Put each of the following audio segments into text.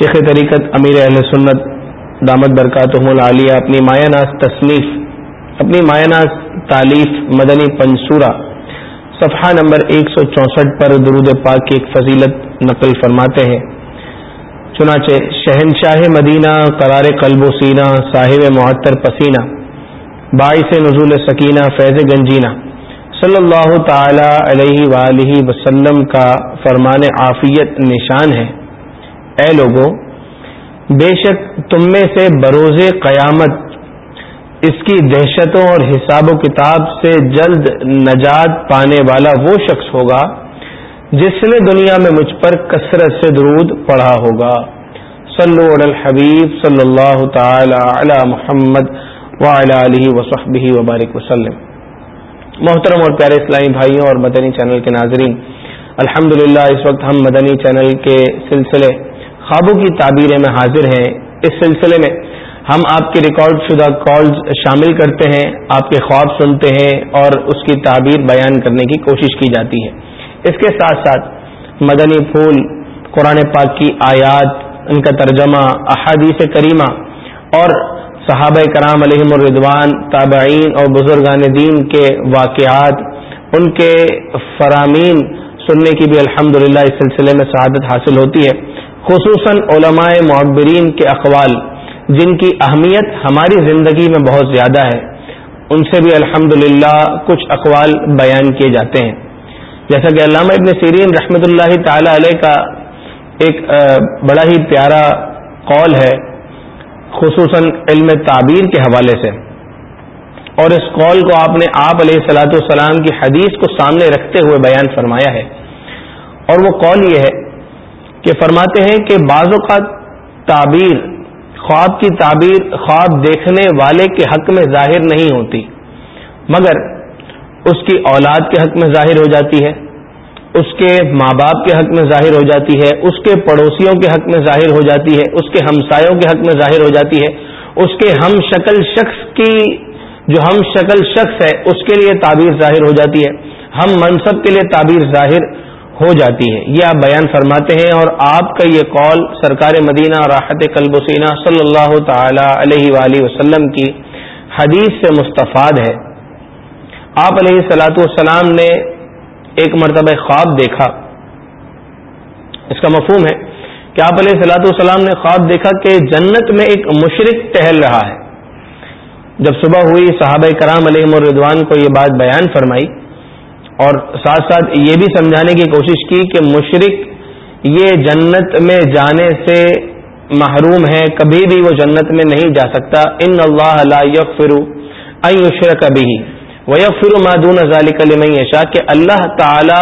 شیخ طریقت امیر اہل سنت دامت برکاتہم العالیہ، اپنی مایہ ناز تصنیف، اپنی مایہ ناز تعلیف مدنی پنصورہ، صفحہ نمبر ایک سو چونسٹھ پر درود پاک کی ایک فضیلت نقل فرماتے ہیں۔ چنانچہ شہنشاہ مدینہ، قرار قلب و سینہ، صاحب معطر پسینہ، باعث نزول سکینہ، فیض گنجینہ، صلی اللہ تعالی علیہ وآلہ وسلم کا فرمان عافیت نشان ہے۔ اے لوگوں، بے شک تم میں سے بروز قیامت اس کی دہشتوں اور حساب و کتاب سے جلد نجات پانے والا وہ شخص ہوگا جس نے دنیا میں مجھ پر کثرت سے درود پڑھا ہوگا۔ صلو علی الحبیب صلی اللہ تعالی علی محمد علیہ وصحبہ وبارک وسلم۔ محترم اور پیارے اسلامی بھائیوں اور مدنی چینل کے ناظرین، الحمدللہ، اس وقت ہم مدنی چینل کے سلسلے خوابوں کی تعبیریں میں حاضر ہیں۔ اس سلسلے میں ہم آپ کے ریکارڈ شدہ کالز شامل کرتے ہیں، آپ کے خواب سنتے ہیں اور اس کی تعبیر بیان کرنے کی کوشش کی جاتی ہے۔ اس کے ساتھ ساتھ مدنی پھول، قرآن پاک کی آیات، ان کا ترجمہ، احادیث کریمہ اور صحابہ کرام علیہم الردوان، تابعین اور بزرگان دین کے واقعات، ان کے فرامین سننے کی بھی الحمد اس سلسلے میں سعادت حاصل ہوتی ہے۔ خصوصاً علماء معبرین کے اقوال، جن کی اہمیت ہماری زندگی میں بہت زیادہ ہے، ان سے بھی الحمد کچھ اقوال بیان کیے جاتے ہیں۔ جیسا کہ علامہ ابن سیرین رحمۃ اللہ تعالی علیہ کا ایک بڑا ہی پیارا قول ہے، خصوصاً علم تعبیر کے حوالے سے۔ اور اس قول کو آپ نے آپ علیہ صلاۃ والسلام کی حدیث کو سامنے رکھتے ہوئے بیان فرمایا ہے۔ اور وہ قول یہ ہے کہ فرماتے ہیں کہ بعض اوقات تعبیر، خواب کی تعبیر خواب دیکھنے والے کے حق میں ظاہر نہیں ہوتی، مگر اس کی اولاد کے حق میں ظاہر ہو جاتی ہے، اس کے ماں باپ کے حق میں ظاہر ہو جاتی ہے، اس کے پڑوسیوں کے حق میں ظاہر ہو جاتی ہے، اس کے ہمسایوں کے حق میں ظاہر ہو جاتی ہے، اس کے ہم شکل شخص کی جو ہم شکل شخص ہے، اس کے لیے تعبیر ظاہر ہو جاتی ہے، ہم منصب کے لیے تعبیر ظاہر ہو جاتی ہے یہ آپ بیان فرماتے ہیں اور آپ کا یہ قول سرکار مدینہ راحت قلب وسینہ صلی اللہ تعالی علیہ وآلہ وسلم کی حدیث سے مستفاد ہے۔ آپ علیہ سلاۃ والسلام نے ایک مرتبہ خواب دیکھا۔ اس کا مفہوم ہے کہ آپ علیہ سلاۃ والسلام نے خواب دیکھا کہ جنت میں ایک مشرق ٹہل رہا ہے۔ جب صبح ہوئی صحابہ کرام علیہ الردوان کو یہ بات بیان فرمائی اور ساتھ ساتھ یہ بھی سمجھانے کی کوشش کی کہ مشرق یہ جنت میں جانے سے محروم ہے کبھی بھی وہ جنت میں نہیں جا سکتا۔ ان اللہ لا یغفر ان یشرک به ویغفر ما دون ذلك لمن یشاء۔ کہ اللہ تعالی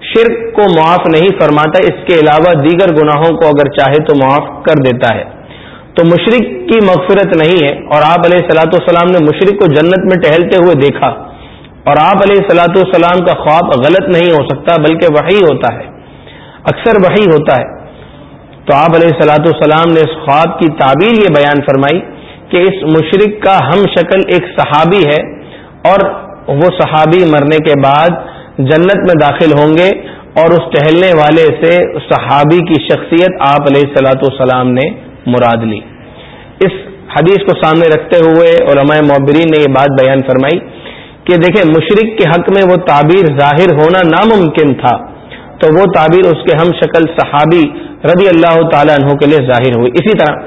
شرک کو معاف نہیں فرماتا، اس کے علاوہ دیگر گناہوں کو اگر چاہے تو معاف کر دیتا ہے۔ تو مشرق کی مغفرت نہیں ہے۔ اور آپ علیہ السلاۃ والسلام نے مشرق کو جنت میں ٹہلتے ہوئے دیکھا۔ اور آپ علیہ السلاۃ والسلام کا خواب غلط نہیں ہو سکتا، بلکہ وہی ہوتا ہے، اکثر وہی ہوتا ہے۔ تو آپ علیہ السلاۃ والسلام نے اس خواب کی تعبیر یہ بیان فرمائی کہ اس مشرق کا ہم شکل ایک صحابی ہے اور وہ صحابی مرنے کے بعد جنت میں داخل ہوں گے اور اس ٹہلنے والے سے صحابی کی شخصیت آپ علیہ السلاۃ والسلام نے مراد لی۔ اس حدیث کو سامنے رکھتے ہوئے علماء معبرین نے یہ بات بیان فرمائی کہ دیکھیں مشرق کے حق میں وہ تعبیر ظاہر ہونا ناممکن تھا، تو وہ تعبیر اس کے ہم شکل صحابی رضی اللہ تعالیٰ عنہ کے لیے ظاہر ہوئی۔ اسی طرح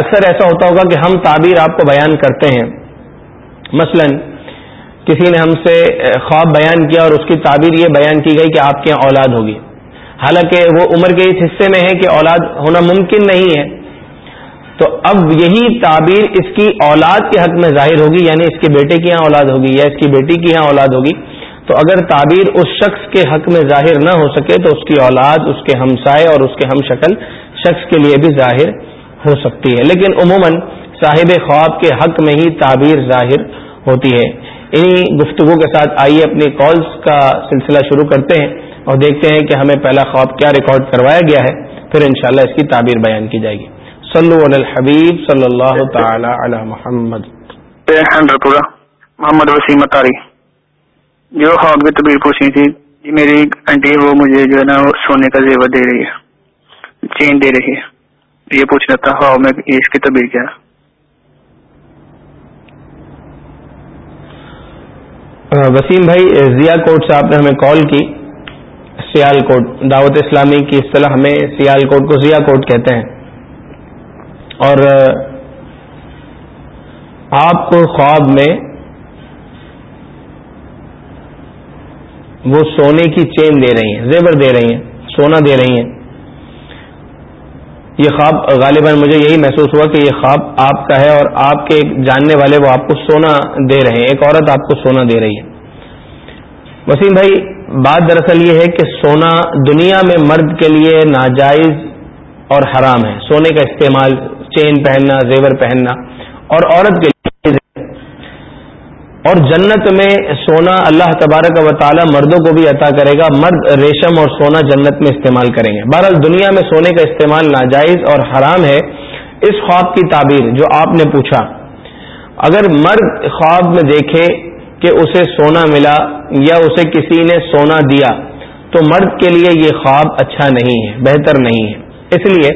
اکثر ایسا ہوتا ہوگا کہ ہم تعبیر آپ کو بیان کرتے ہیں۔ مثلا کسی نے ہم سے خواب بیان کیا اور اس کی تعبیر یہ بیان کی گئی کہ آپ کے یہاں اولاد ہوگی۔ حالانکہ وہ عمر کے اس حصے میں ہے کہ اولاد ہونا ممکن نہیں ہے۔ تو اب یہی تعبیر اس کی اولاد کے حق میں ظاہر ہوگی یعنی اس کے بیٹے کی یہاں اولاد ہوگی یا اس کی بیٹی کی یہاں اولاد ہوگی۔ تو اگر تعبیر اس شخص کے حق میں ظاہر نہ ہو سکے تو اس کی اولاد، اس کے ہمسائے اور اس کے ہم شکل شخص کے لیے بھی ظاہر ہو سکتی ہے۔ لیکن عموماً صاحب خواب کے حق میں ہی تعبیر ظاہر ہوتی ہے۔ انہی گفتگو کے ساتھ آئیے اپنی کالز کا سلسلہ شروع کرتے ہیں اور دیکھتے ہیں کہ ہمیں پہلا خواب کیا ریکارڈ کروایا گیا ہے۔ پھر انشاءاللہ اس کی تعبیر بیان کی جائے گی۔ صلو علی الحبیب صلی اللہ تعالی علی محمد. محمد وسیم تاری جو خواب کی طبیعت پوچھی تھی جی میری آنٹی وہ مجھے جو ہے نا سونے کا زیور دے رہی ہے۔ چین دے رہی ہے۔ یہ پوچھنا تھا خواب میں اس کی طبیعت کیا وسیم بھائی ضیا کوٹ سے آپ نے ہمیں کال کی۔ سیال کوٹ دعوت اسلامی کی اصطلاح ہمیں سیال کوٹ کو ضیا کوٹ کہتے ہیں۔ اور آپ کو خواب میں وہ سونے کی چین دے رہی ہیں، زیور دے رہی ہیں، سونا دے رہی ہیں۔ یہ خواب غالباً مجھے یہی محسوس ہوا کہ یہ خواب آپ کا ہے اور آپ کے جاننے والے وہ آپ کو سونا دے رہے ہیں، ایک عورت آپ کو سونا دے رہی ہے۔ وسیم بھائی، بات دراصل یہ ہے کہ سونا دنیا میں مرد کے لیے ناجائز اور حرام ہے، سونے کا استعمال چین پہننا، زیور پہننا، اور عورت کے اور جنت میں سونا اللہ تبارک و تعالی مردوں کو بھی عطا کرے گا۔ مرد ریشم اور سونا جنت میں استعمال کریں گے۔ بہرحال دنیا میں سونے کا استعمال ناجائز اور حرام ہے۔ اس خواب کی تعبیر جو آپ نے پوچھا، اگر مرد خواب میں دیکھے کہ اسے سونا ملا یا اسے کسی نے سونا دیا، تو مرد کے لیے یہ خواب اچھا نہیں ہے، بہتر نہیں ہے۔ اس لیے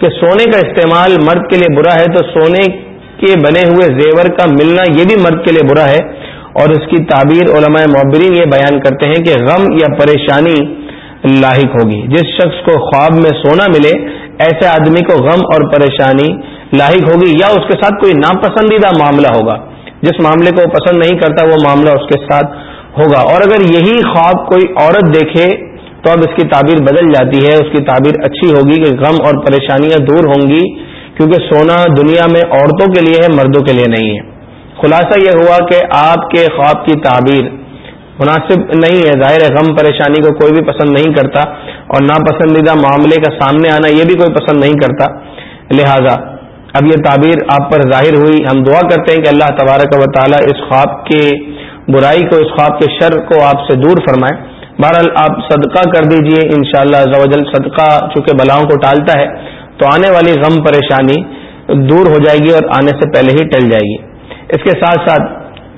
کہ سونے کا استعمال مرد کے لیے برا ہے تو سونے کے بنے ہوئے زیور کا ملنا یہ بھی مرد کے لیے برا ہے۔ اور اس کی تعبیر علماء معبرین یہ بیان کرتے ہیں کہ غم یا پریشانی لاحق ہوگی۔ جس شخص کو خواب میں سونا ملے، ایسے آدمی کو غم اور پریشانی لاحق ہوگی یا اس کے ساتھ کوئی ناپسندیدہ معاملہ ہوگا۔ جس معاملے کو وہ پسند نہیں کرتا، وہ معاملہ اس کے ساتھ ہوگا۔ اور اگر یہی خواب کوئی عورت دیکھے تو اب اس کی تعبیر بدل جاتی ہے، اس کی تعبیر اچھی ہوگی کہ غم اور پریشانیاں دور ہوں گی، کیونکہ سونا دنیا میں عورتوں کے لیے ہے، مردوں کے لیے نہیں ہے۔ خلاصہ یہ ہوا کہ آپ کے خواب کی تعبیر مناسب نہیں ہے۔ ظاہر ہے غم، پریشانی کو کوئی بھی پسند نہیں کرتا اور ناپسندیدہ معاملے کا سامنے آنا یہ بھی کوئی پسند نہیں کرتا۔ لہذا اب یہ تعبیر آپ پر ظاہر ہوئی۔ ہم دعا کرتے ہیں کہ اللہ تبارک و تعالیٰ اس خواب کے برائی کو، اس خواب کے شر کو آپ سے دور فرمائے۔ بہرحال آپ صدقہ کر دیجیے، انشاءاللہ شاء اللہ صدقہ چونکہ بلاؤں کو ٹالتا ہے، تو آنے والی غم پریشانی دور ہو جائے گی اور آنے سے پہلے ہی ٹل جائے گی۔ اس کے ساتھ ساتھ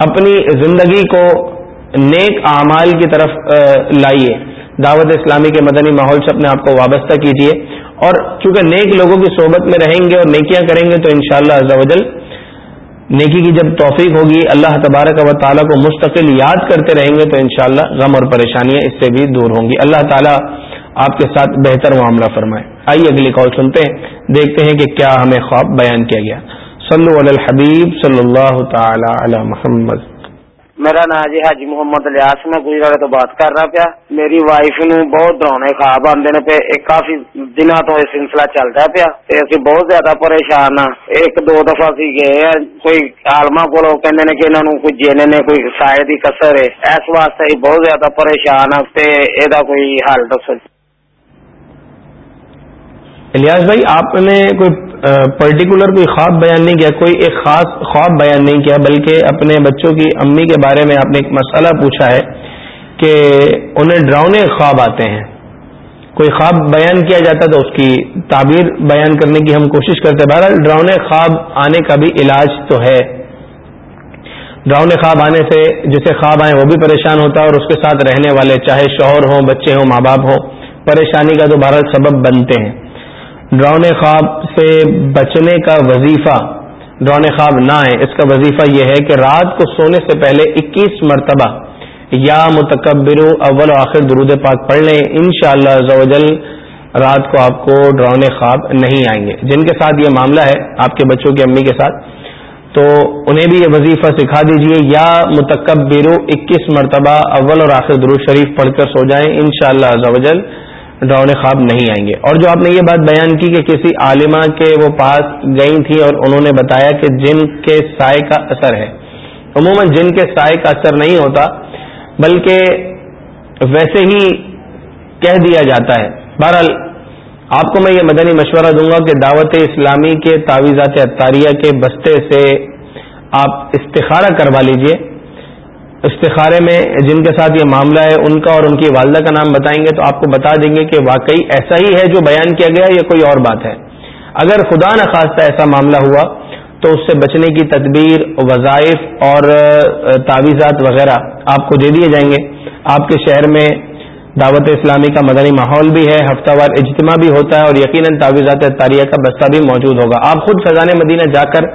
اپنی زندگی کو نیک اعمال کی طرف لائیے۔ دعوت اسلامی کے مدنی ماحول سے اپنے آپ کو وابستہ کیجیے اور چونکہ نیک لوگوں کی صحبت میں رہیں گے اور نیکیاں کریں گے، تو انشاءاللہ شاء اللہ نیکی کی جب توفیق ہوگی، اللہ تبارک و تعالیٰ کو مستقل یاد کرتے رہیں گے تو انشاءاللہ غم اور پریشانیاں اس سے بھی دور ہوں گی۔ اللہ تعالیٰ آپ کے ساتھ بہتر معاملہ فرمائے۔ آئیے اگلی کال سنتے ہیں، دیکھتے ہیں کہ کیا ہمیں خواب بیان کیا گیا۔ صلو علی الحبیب صلی اللہ تعالی علی محمد۔ میرا نام جی حاجی محمد الیاس میں گجرا تو بات کر رہا پیا میری وائف نو بہت ڈرونے خواب آدھے نے پہ ایک کافی دن تو یہ سلسلہ چلتا پیا اسی بہت زیادہ پریشان ہاں ایک دو دفعہ سی گئے ہیں کوئی آلما کو کہنے نے کہ انہوں کوئی جینے نے کوئی سائے دی کسر ہے اس واسطے بہت زیادہ پریشان ہاں تے کوئی حل دسو الیاس بھائی، آپ نے کوئی پرٹیکولر کوئی خواب بیان نہیں کیا، کوئی ایک خاص خواب بیان نہیں کیا، بلکہ اپنے بچوں کی امی کے بارے میں آپ نے ایک مسئلہ پوچھا ہے کہ انہیں ڈراؤنے خواب آتے ہیں۔ کوئی خواب بیان کیا جاتا تو اس کی تعبیر بیان کرنے کی ہم کوشش کرتے بہرحال، ڈراؤنے خواب آنے کا بھی علاج تو ہے۔ ڈراؤنے خواب آنے سے جسے خواب آئیں وہ بھی پریشان ہوتا ہے اور اس کے ساتھ رہنے والے چاہے شوہر ہوں، بچے ہوں، ماں باپ ہوں، پریشانی کا تو بہرحال سبب بنتے ہیں۔ ڈرونے خواب سے بچنے کا وظیفہ ڈرونے خواب نہ آئے۔ اس کا وظیفہ یہ ہے کہ رات کو سونے سے پہلے اکیس مرتبہ یا متکبر اول و آخر درود پاک پڑھ لیں۔ ان شاء اللہ رات کو آپ کو ڈرونے خواب نہیں آئیں گے۔ جن کے ساتھ یہ معاملہ ہے، آپ کے بچوں کی امی کے ساتھ، تو انہیں بھی یہ وظیفہ سکھا دیجیے۔ یا متکبر اکیس مرتبہ اول اور آخر درود شریف پڑھ کر سو جائیں۔ ان شاء اللہ ڈرونے خواب نہیں آئیں گے۔ اور جو آپ نے یہ بات بیان کی کہ کسی عالمہ کے وہ پاس گئی تھی اور انہوں نے بتایا کہ جن کے سائے کا اثر ہے۔ عموماً جن کے سائے کا اثر نہیں ہوتا، بلکہ ویسے ہی کہہ دیا جاتا ہے۔ بہرحال، آپ کو میں یہ مدنی مشورہ دوں گا کہ دعوت اسلامی کے تعویذات اطاریہ کے بستے سے آپ استخارہ کروا لیجیے۔ استخارے میں جن کے ساتھ یہ معاملہ ہے، ان کا اور ان کی والدہ کا نام بتائیں گے تو آپ کو بتا دیں گے کہ واقعی ایسا ہی ہے جو بیان کیا گیا یا کوئی اور بات ہے۔ اگر خدا نخواستہ ایسا معاملہ ہوا تو اس سے بچنے کی تدبیر، وظائف اور تعویذات وغیرہ آپ کو دے دیے جائیں گے۔ آپ کے شہر میں دعوت اسلامی کا مدنی ماحول بھی ہے، ہفتہ وار اجتماع بھی ہوتا ہے اور یقیناً تعویذات تاریہ کا بستہ بھی موجود ہوگا۔ آپ خود فضان مدینہ جا کر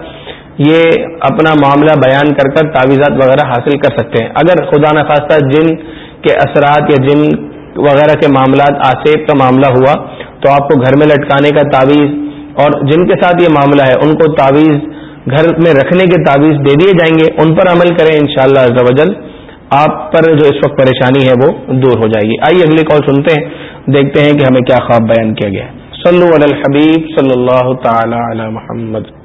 یہ اپنا معاملہ بیان کر کر تعویذات وغیرہ حاصل کر سکتے ہیں۔ اگر خدا نخواستہ جن کے اثرات یا جن وغیرہ کے معاملات آسیب کا معاملہ ہوا تو آپ کو گھر میں لٹکانے کا تعویذ اور جن کے ساتھ یہ معاملہ ہے ان کو تعویذ گھر میں رکھنے کے تعویذ دے دیے جائیں گے، ان پر عمل کریں انشاءاللہ شاء اللہ آپ پر جو اس وقت پریشانی ہے وہ دور ہو جائے گی۔ آئیے اگلی کال سنتے ہیں، دیکھتے ہیں کہ ہمیں کیا خواب بیان کیا گیا۔ صلو علی الحبیب صلی اللہ تعالی علی محمد۔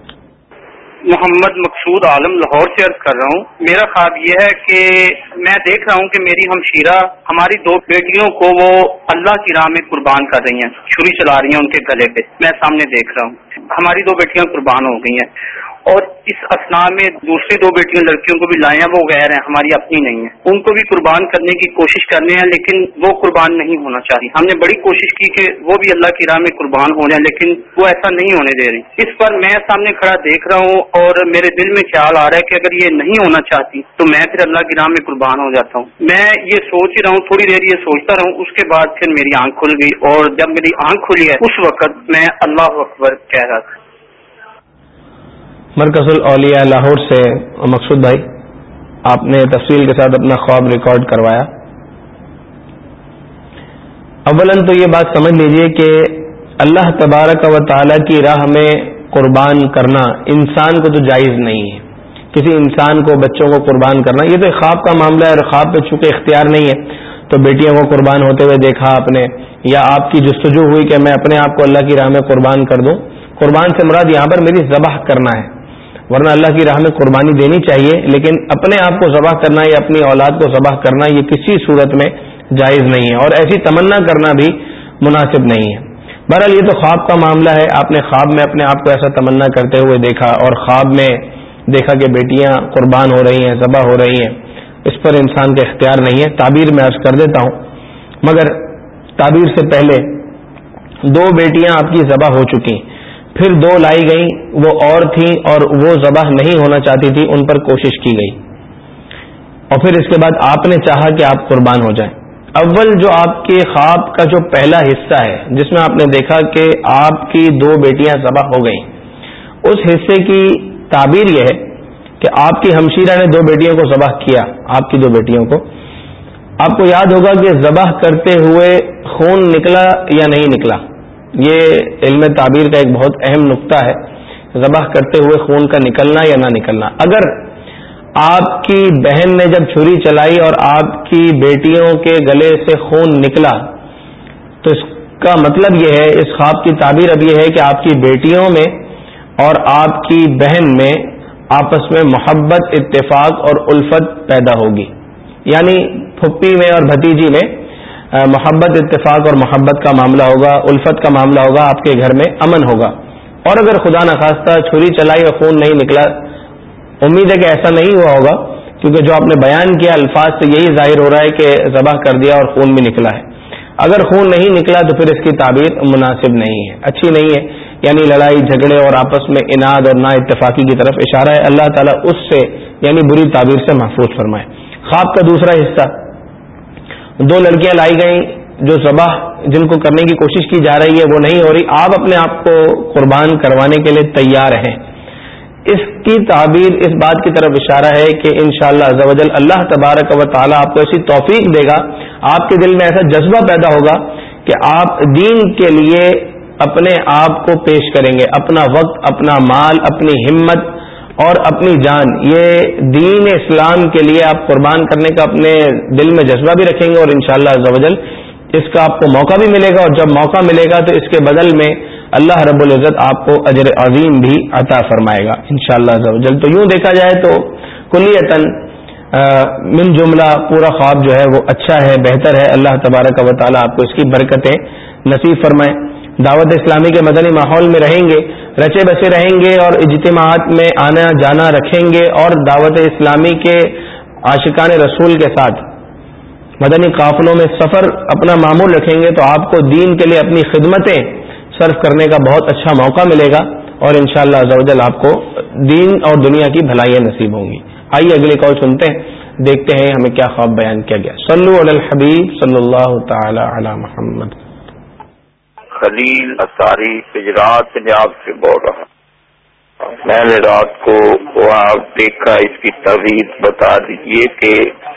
محمد مقصود عالم لاہور سے عرض کر رہا ہوں۔ میرا خواب یہ ہے کہ میں دیکھ رہا ہوں کہ میری ہمشیرہ، ہماری دو بیٹیوں کو وہ اللہ کی راہ میں قربان کر رہی ہیں، چھری چلا رہی ہیں ان کے گلے پہ۔ میں سامنے دیکھ رہا ہوں۔ ہماری دو بیٹیاں قربان ہو گئی ہیں۔ اور اس اسنا میں دوسری دو بیٹیوں، لڑکیوں کو بھی لائے وہ غیر ہیں، ہماری اپنی نہیں ہیں ان کو بھی قربان کرنے کی کوشش کرنے ہیں، لیکن وہ قربان نہیں ہونا چاہتی ہم نے بڑی کوشش کی کہ وہ بھی اللہ کی راہ میں قربان ہو جائیں، لیکن وہ ایسا نہیں ہونے دے رہی۔ اس پر میں سامنے کھڑا دیکھ رہا ہوں اور میرے دل میں خیال آ رہا ہے کہ اگر یہ نہیں ہونا چاہتی، تو میں پھر اللہ کی راہ میں قربان ہو جاتا ہوں۔ میں یہ سوچ ہی رہا ہوں، تھوڑی دیر یہ سوچتا رہا ہوں، اس کے بعد پھر میری آنکھ کھل گئی۔ اور جب میری آنکھ کھلی ہے، اس وقت میں اللہ اکبر کہہ رہا تھا۔ مرکز الاولیاء لاہور سے مقصود بھائی، آپ نے تفصیل کے ساتھ اپنا خواب ریکارڈ کروایا۔ اولن تو یہ بات سمجھ لیجیے کہ اللہ تبارک و تعالی کی راہ میں قربان کرنا انسان کو تو جائز نہیں ہے۔ کسی انسان کو، بچوں کو قربان کرنا، یہ تو خواب کا معاملہ ہے اور خواب پہ چونکہ اختیار نہیں ہے، تو بیٹیوں کو قربان ہوتے ہوئے دیکھا آپ نے، یا آپ کی جستجو ہوئی کہ میں اپنے آپ کو اللہ کی راہ میں قربان کر دوں۔ قربان سے مراد یہاں پر میری ذبح کرنا ہے۔ ورنہ اللہ کی راہ میں قربانی دینی چاہیے، لیکن اپنے آپ کو ذبح کرنا یا اپنی اولاد کو ذبح کرنا یہ کسی صورت میں جائز نہیں ہے، اور ایسی تمنا کرنا بھی مناسب نہیں ہے۔ بہرحال یہ تو خواب کا معاملہ ہے، آپ نے خواب میں اپنے آپ کو ایسا تمنا کرتے ہوئے دیکھا، اور خواب میں دیکھا کہ بیٹیاں قربان ہو رہی ہیں ذبح ہو رہی ہیں۔ اس پر انسان کا اختیار نہیں ہے۔ تعبیر میں عرض کر دیتا ہوں، مگر تعبیر سے پہلے دو بیٹیاں آپ کی ذبح ہو چکی پھر دو لائی گئیں، وہ اور تھیں اور وہ ذبح نہیں ہونا چاہتی تھی، ان پر کوشش کی گئی۔ اور پھر اس کے بعد آپ نے چاہا کہ آپ قربان ہو جائیں۔ اول جو آپ کے خواب کا جو پہلا حصہ ہے، جس میں آپ نے دیکھا کہ آپ کی دو بیٹیاں ذبح ہو گئیں، اس حصے کی تعبیر یہ ہے کہ آپ کی ہمشیرہ نے دو بیٹیوں کو ذبح کیا، آپ کی دو بیٹیوں کو۔ آپ کو یاد ہوگا کہ ذبح کرتے ہوئے خون نکلا یا نہیں نکلا؟ یہ علم تعبیر کا ایک بہت اہم نقطہ ہے، ذبح کرتے ہوئے خون کا نکلنا یا نہ نکلنا۔ اگر آپ کی بہن نے جب چھری چلائی اور آپ کی بیٹیوں کے گلے سے خون نکلا، تو اس کا مطلب یہ ہے، اس خواب کی تعبیر اب یہ ہے کہ آپ کی بیٹیوں میں اور آپ کی بہن میں آپس میں محبت، اتفاق اور الفت پیدا ہوگی۔ یعنی پھپھی میں اور بھتیجی میں محبت اتفاق اور محبت کا معاملہ ہوگا، الفت کا معاملہ ہوگا، آپ کے گھر میں امن ہوگا۔ اور اگر خدا نخواستہ چھری چلائی اور خون نہیں نکلا، امید ہے کہ ایسا نہیں ہوا ہوگا، کیونکہ جو آپ نے بیان کیا الفاظ سے یہی ظاہر ہو رہا ہے کہ ذبح کر دیا اور خون بھی نکلا ہے۔ اگر خون نہیں نکلا تو پھر اس کی تعبیر مناسب نہیں ہے، اچھی نہیں ہے۔ یعنی لڑائی، جھگڑے اور آپس میں اناد اور نا اتفاقی کی طرف اشارہ ہے۔ اللہ تعالیٰ اس سے یعنی بری تعبیر سے محفوظ فرمائے۔ خواب کا دوسرا حصہ دو لڑکیاں لائی گئیں جو ذبح جن کو کرنے کی کوشش کی جا رہی ہے، وہ نہیں ہو رہی۔ آپ اپنے آپ کو قربان کروانے کے لیے تیار ہیں۔ اس کی تعبیر، اس بات کی طرف اشارہ ہے کہ انشاءاللہ شاء اللہ اللہ تبارک و تعالیٰ آپ کو ایسی توفیق دے گا۔ آپ کے دل میں ایسا جذبہ پیدا ہوگا کہ آپ دین کے لیے اپنے آپ کو پیش کریں گے۔ اپنا وقت، اپنا مال، اپنی ہمت اور اپنی جان۔ یہ دین اسلام کے لیے آپ قربان کرنے کا اپنے دل میں جذبہ بھی رکھیں گے اور انشاءاللہ شاء اللہ اس کا آپ کو موقع بھی ملے گا۔ اور جب موقع ملے گا تو اس کے بدل میں اللہ رب العزت آپ کو اجر عظیم بھی عطا فرمائے گا۔ انشاءاللہ شاء اللہ تو یوں دیکھا جائے تو کلیتاً من جملہ پورا خواب جو ہے وہ اچھا ہے، بہتر ہے۔ اللہ تبارک و تعالیٰ آپ کو اس کی برکتیں نصیب فرمائے۔ دعوت اسلامی کے مدنی ماحول میں رہیں گے۔ رچے بسے رہیں گے اور اجتماعات میں آنا جانا رکھیں گے اور دعوت اسلامی کے عاشقان رسول کے ساتھ۔ مدنی قافلوں میں سفر اپنا معمول رکھیں گے تو آپ کو دین کے لیے اپنی خدمتیں صرف کرنے کا بہت اچھا موقع ملے گا اور انشاءاللہ شاء اللہ آپ کو دین اور دنیا کی بھلائیاں نصیب ہوں گی۔ آئیے اگلی کال سنتے ہیں، دیکھتے ہیں ہمیں کیا خواب بیان کیا گیا۔ صلو علی الحبیب صلی اللہ تعالی علی محمد۔ خلیل اثاری گجرات پنجاب سے بول رہا میں نے رات کو وہاں دیکھا، اس کی تعویذ بتا دیجیے کہ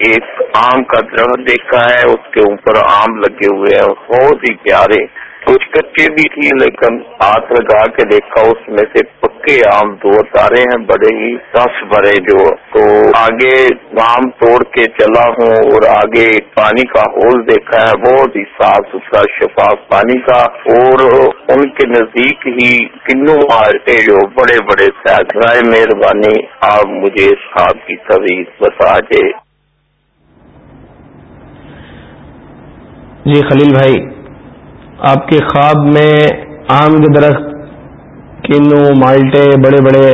ایک آم کا درخت دیکھا ہے، اس کے اوپر آم لگے ہوئے ہیں، بہت ہی پیارے۔ کچھ کچے بھی تھی، لیکن ہاتھ لگا کے دیکھا، اس میں سے پکے آم دو تارے ہیں، بڑے ہی رس بھرے جو۔ تو آگے آم توڑ کے چلا ہوں اور آگے پانی کا ہول دیکھا ہے، بہت ہی صاف ستھرا شفاف پانی کا۔ اور ان کے نزدیک ہی کنو مارتے جو بڑے بڑے رائے مہربانی، آپ مجھے اس خواب کی طویل بتا دے جی خلیل بھائی آپ کے خواب میں آم کے درخت کنو مالٹے، بڑے بڑے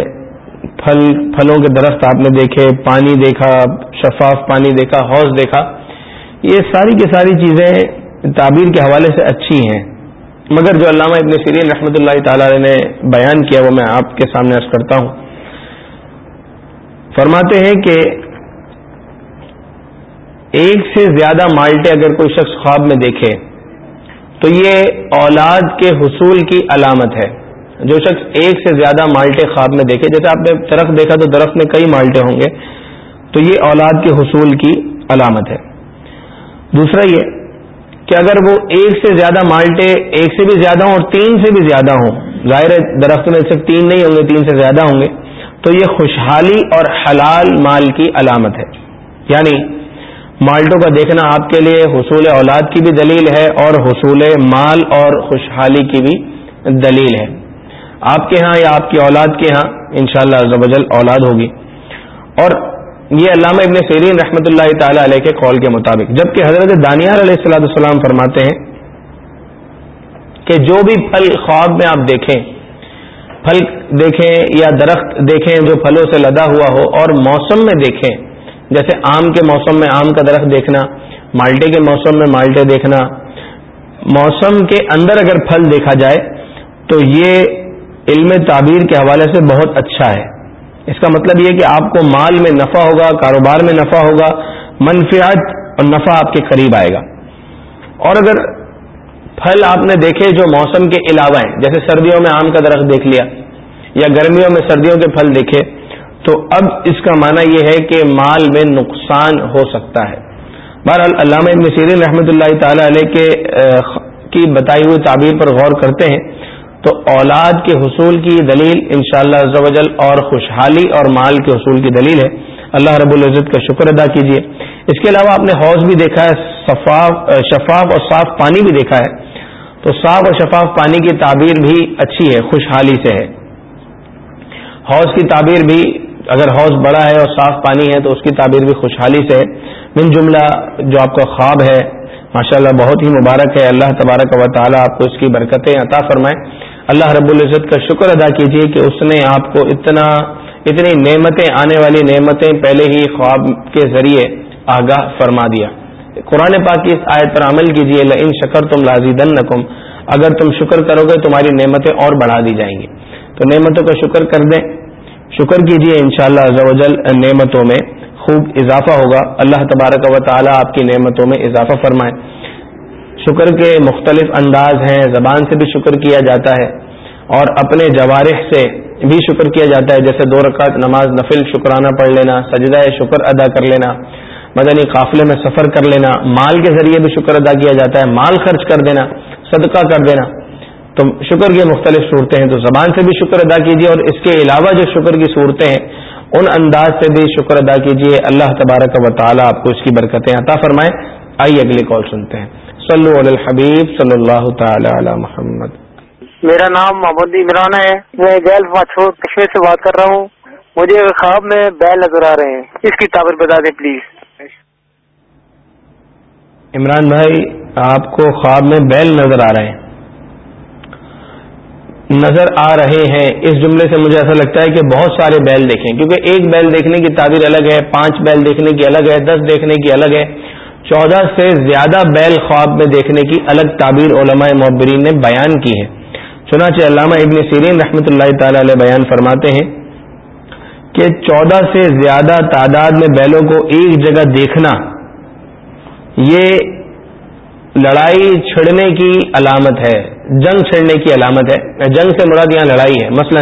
پھل، پھلوں کے درخت آپ نے دیکھے، پانی دیکھا، شفاف پانی دیکھا، حوض دیکھا، یہ ساری کی ساری چیزیں تعبیر کے حوالے سے اچھی ہیں۔ مگر جو علامہ ابن سیرین رحمۃ اللہ تعالی نے بیان کیا، وہ میں آپ کے سامنے عرض کرتا ہوں۔ فرماتے ہیں کہ ایک سے زیادہ مالٹے اگر کوئی شخص خواب میں دیکھے تو یہ اولاد کے حصول کی علامت ہے۔ جو شخص ایک سے زیادہ مالٹے خواب میں دیکھے، جیسے آپ نے درخت دیکھا تو درخت میں کئی مالٹے ہوں گے، تو یہ اولاد کے حصول کی علامت ہے۔ دوسرا یہ کہ اگر وہ ایک سے زیادہ مالٹے، ایک سے بھی زیادہ ہوں اور تین سے بھی زیادہ ہوں، ظاہر ہے درخت میں صرف تین نہیں ہوں گے، تین سے زیادہ ہوں گے، تو یہ خوشحالی اور حلال مال کی علامت ہے۔ یعنی مالٹوں کا دیکھنا آپ کے لیے حصول اولاد کی بھی دلیل ہے اور حصول مال اور خوشحالی کی بھی دلیل ہے۔ آپ کے ہاں یا آپ کی اولاد کے ہاں انشاءاللہ شاء اللہ اولاد ہوگی۔ اور یہ علامہ ابن سیرین رحمۃ اللہ تعالی علیہ کے قول کے مطابق، جبکہ حضرت دانیال علیہ السلام السلام فرماتے ہیں کہ جو بھی پھل خواب میں آپ دیکھیں، پھل دیکھیں یا درخت دیکھیں جو پھلوں سے لدا ہوا ہو اور موسم میں دیکھیں جیسے آم کے موسم میں آم کا درخت دیکھنا، مالٹے کے موسم میں مالٹے دیکھنا، موسم کے اندر اگر پھل دیکھا جائے تو یہ علم تعبیر کے حوالے سے بہت اچھا ہے۔ اس کا مطلب یہ کہ آپ کو مال میں نفع ہوگا، کاروبار میں نفع ہوگا منفیات اور نفع آپ کے قریب آئے گا۔ اور اگر پھل آپ نے دیکھے جو موسم کے علاوہ ہیں، جیسے سردیوں میں آم کا درخت دیکھ لیا یا گرمیوں میں سردیوں کے پھل دیکھے تو اب اس کا معنی یہ ہے کہ مال میں نقصان ہو سکتا ہے۔ بہرحال علامہ ابن سیرین رحمۃ اللہ تعالی علیہ کے کی بتائی ہوئی تعبیر پر غور کرتے ہیں تو اولاد کے حصول کی دلیل انشاءاللہ شاء اللہ اور خوشحالی اور مال کے حصول کی دلیل ہے۔ اللہ رب العزت کا شکر ادا کیجیے۔ اس کے علاوہ آپ نے حوض بھی دیکھا ہے شفاف اور صاف پانی بھی دیکھا ہے۔ تو صاف اور شفاف پانی کی تعبیر بھی اچھی ہے، خوشحالی سے ہے۔ حوض کی تعبیر بھی اگر حوض بڑا ہے اور صاف پانی ہے تو اس کی تعبیر بھی خوشحالی سے من جملہ جو آپ کا خواب ہے، ماشاءاللہ بہت ہی مبارک ہے۔ اللہ تبارک و تعالیٰ آپ کو اس کی برکتیں عطا فرمائے۔ اللہ رب العزت کا شکر ادا کیجیے کہ اس نے آپ کو اتنا، اتنی نعمتیں، آنے والی نعمتیں پہلے ہی خواب کے ذریعے آگاہ فرما دیا۔ قرآن پاک کی اس آیت پر عمل کیجیے۔ ان شکر تم لازی دن اگر تم شکر کرو گے، تمہاری نعمتیں اور بڑھا دی جائیں گی۔ تو نعمتوں کا شکر کر دیں۔ شکر کیجیے ان شاء اللہ نعمتوں میں خوب اضافہ ہوگا۔ اللہ تبارک و تعالیٰ آپ کی نعمتوں میں اضافہ فرمائے۔ شکر کے مختلف انداز ہیں، زبان سے بھی شکر کیا جاتا ہے اور اپنے جوارح سے بھی شکر کیا جاتا ہے۔ جیسے دو رکعت نماز نفل، شکرانہ پڑھ لینا، سجدہ شکر ادا کر لینا، مدنی قافلے میں سفر کر لینا، مال کے ذریعے بھی شکر ادا کیا جاتا ہے، مال خرچ کر دینا، صدقہ کر دینا۔ تو شکر کی مختلف صورتیں ہیں تو زبان سے بھی شکر ادا کیجیے اور اس کے علاوہ جو شکر کی صورتیں ہیں ان انداز سے بھی شکر ادا کیجیے اللہ تبارک و تعالیٰ آپ کو اس کی برکتیں عطا فرمائے۔ آئیے اگلی کال سنتے ہیں۔ صلو علی الحبیب صلی اللہ تعالی علی محمد۔ میرا نام محمد عمران ہے۔ میں بیل کشمیر سے بات کر رہا ہوں۔ مجھے خواب میں بیل نظر آ رہے ہیں۔ اس کی تعبیر بتا دیں پلیز۔ عمران بھائی آپ کو خواب میں بیل نظر آ رہے ہیں۔ نظر آ رہے ہیں۔ اس جملے سے مجھے ایسا لگتا ہے کہ بہت سارے بیل دیکھیں، کیونکہ ایک بیل دیکھنے کی تعبیر الگ ہے، پانچ بیل دیکھنے کی الگ ہے، دس دیکھنے کی الگ ہے۔ چودہ سے زیادہ بیل خواب میں دیکھنے کی الگ تعبیر علماء محبرین نے بیان کی ہے۔ چنانچہ علامہ ابن سیرین رحمۃ اللہ تعالی علیہ بیان فرماتے ہیں کہ چودہ سے زیادہ تعداد میں بیلوں کو ایک جگہ دیکھنا، یہ لڑائی چھڑنے کی علامت ہے۔ جنگ چھڑنے کی علامت ہے، جنگ سے مراد یہاں لڑائی ہے۔ مثلا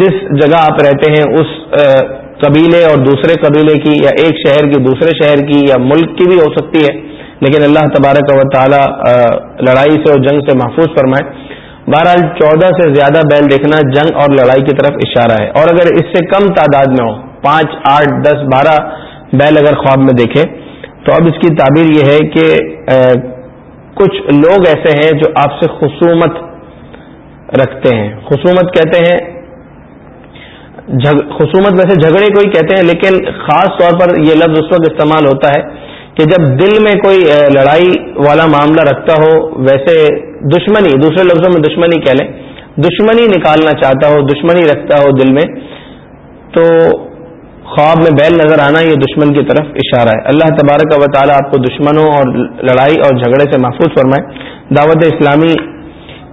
جس جگہ آپ رہتے ہیں، اس قبیلے اور دوسرے قبیلے کی یا ایک شہر کی دوسرے شہر کی یا ملک کی بھی ہو سکتی ہے، لیکن اللہ تبارک و تعالی لڑائی سے اور جنگ سے محفوظ فرمائے۔ بہرحال چودہ سے زیادہ بیل دیکھنا جنگ اور لڑائی کی طرف اشارہ ہے۔ اور اگر اس سے کم تعداد میں ہو، پانچ، آٹھ، دس، بارہ بیل اگر خواب میں دیکھے، تو اب اس کی تعبیر یہ ہے کہ کچھ لوگ ایسے ہیں جو آپ سے خصومت رکھتے ہیں۔ خصومت کہتے ہیں خصومت ویسے جھگڑے کوئی کہتے ہیں، لیکن خاص طور پر یہ لفظ اس وقت استعمال ہوتا ہے کہ جب دل میں کوئی لڑائی والا معاملہ رکھتا ہو، ویسے دشمنی، دوسرے لفظوں میں دشمنی کہہ لیں، دشمنی نکالنا چاہتا ہو، دشمنی رکھتا ہو دل میں، تو خواب میں بیل نظر آنا یہ دشمن کی طرف اشارہ ہے۔ اللہ تبارک و تعالیٰ آپ کو دشمنوں اور لڑائی اور جھگڑے سے محفوظ فرمائے۔ دعوت اسلامی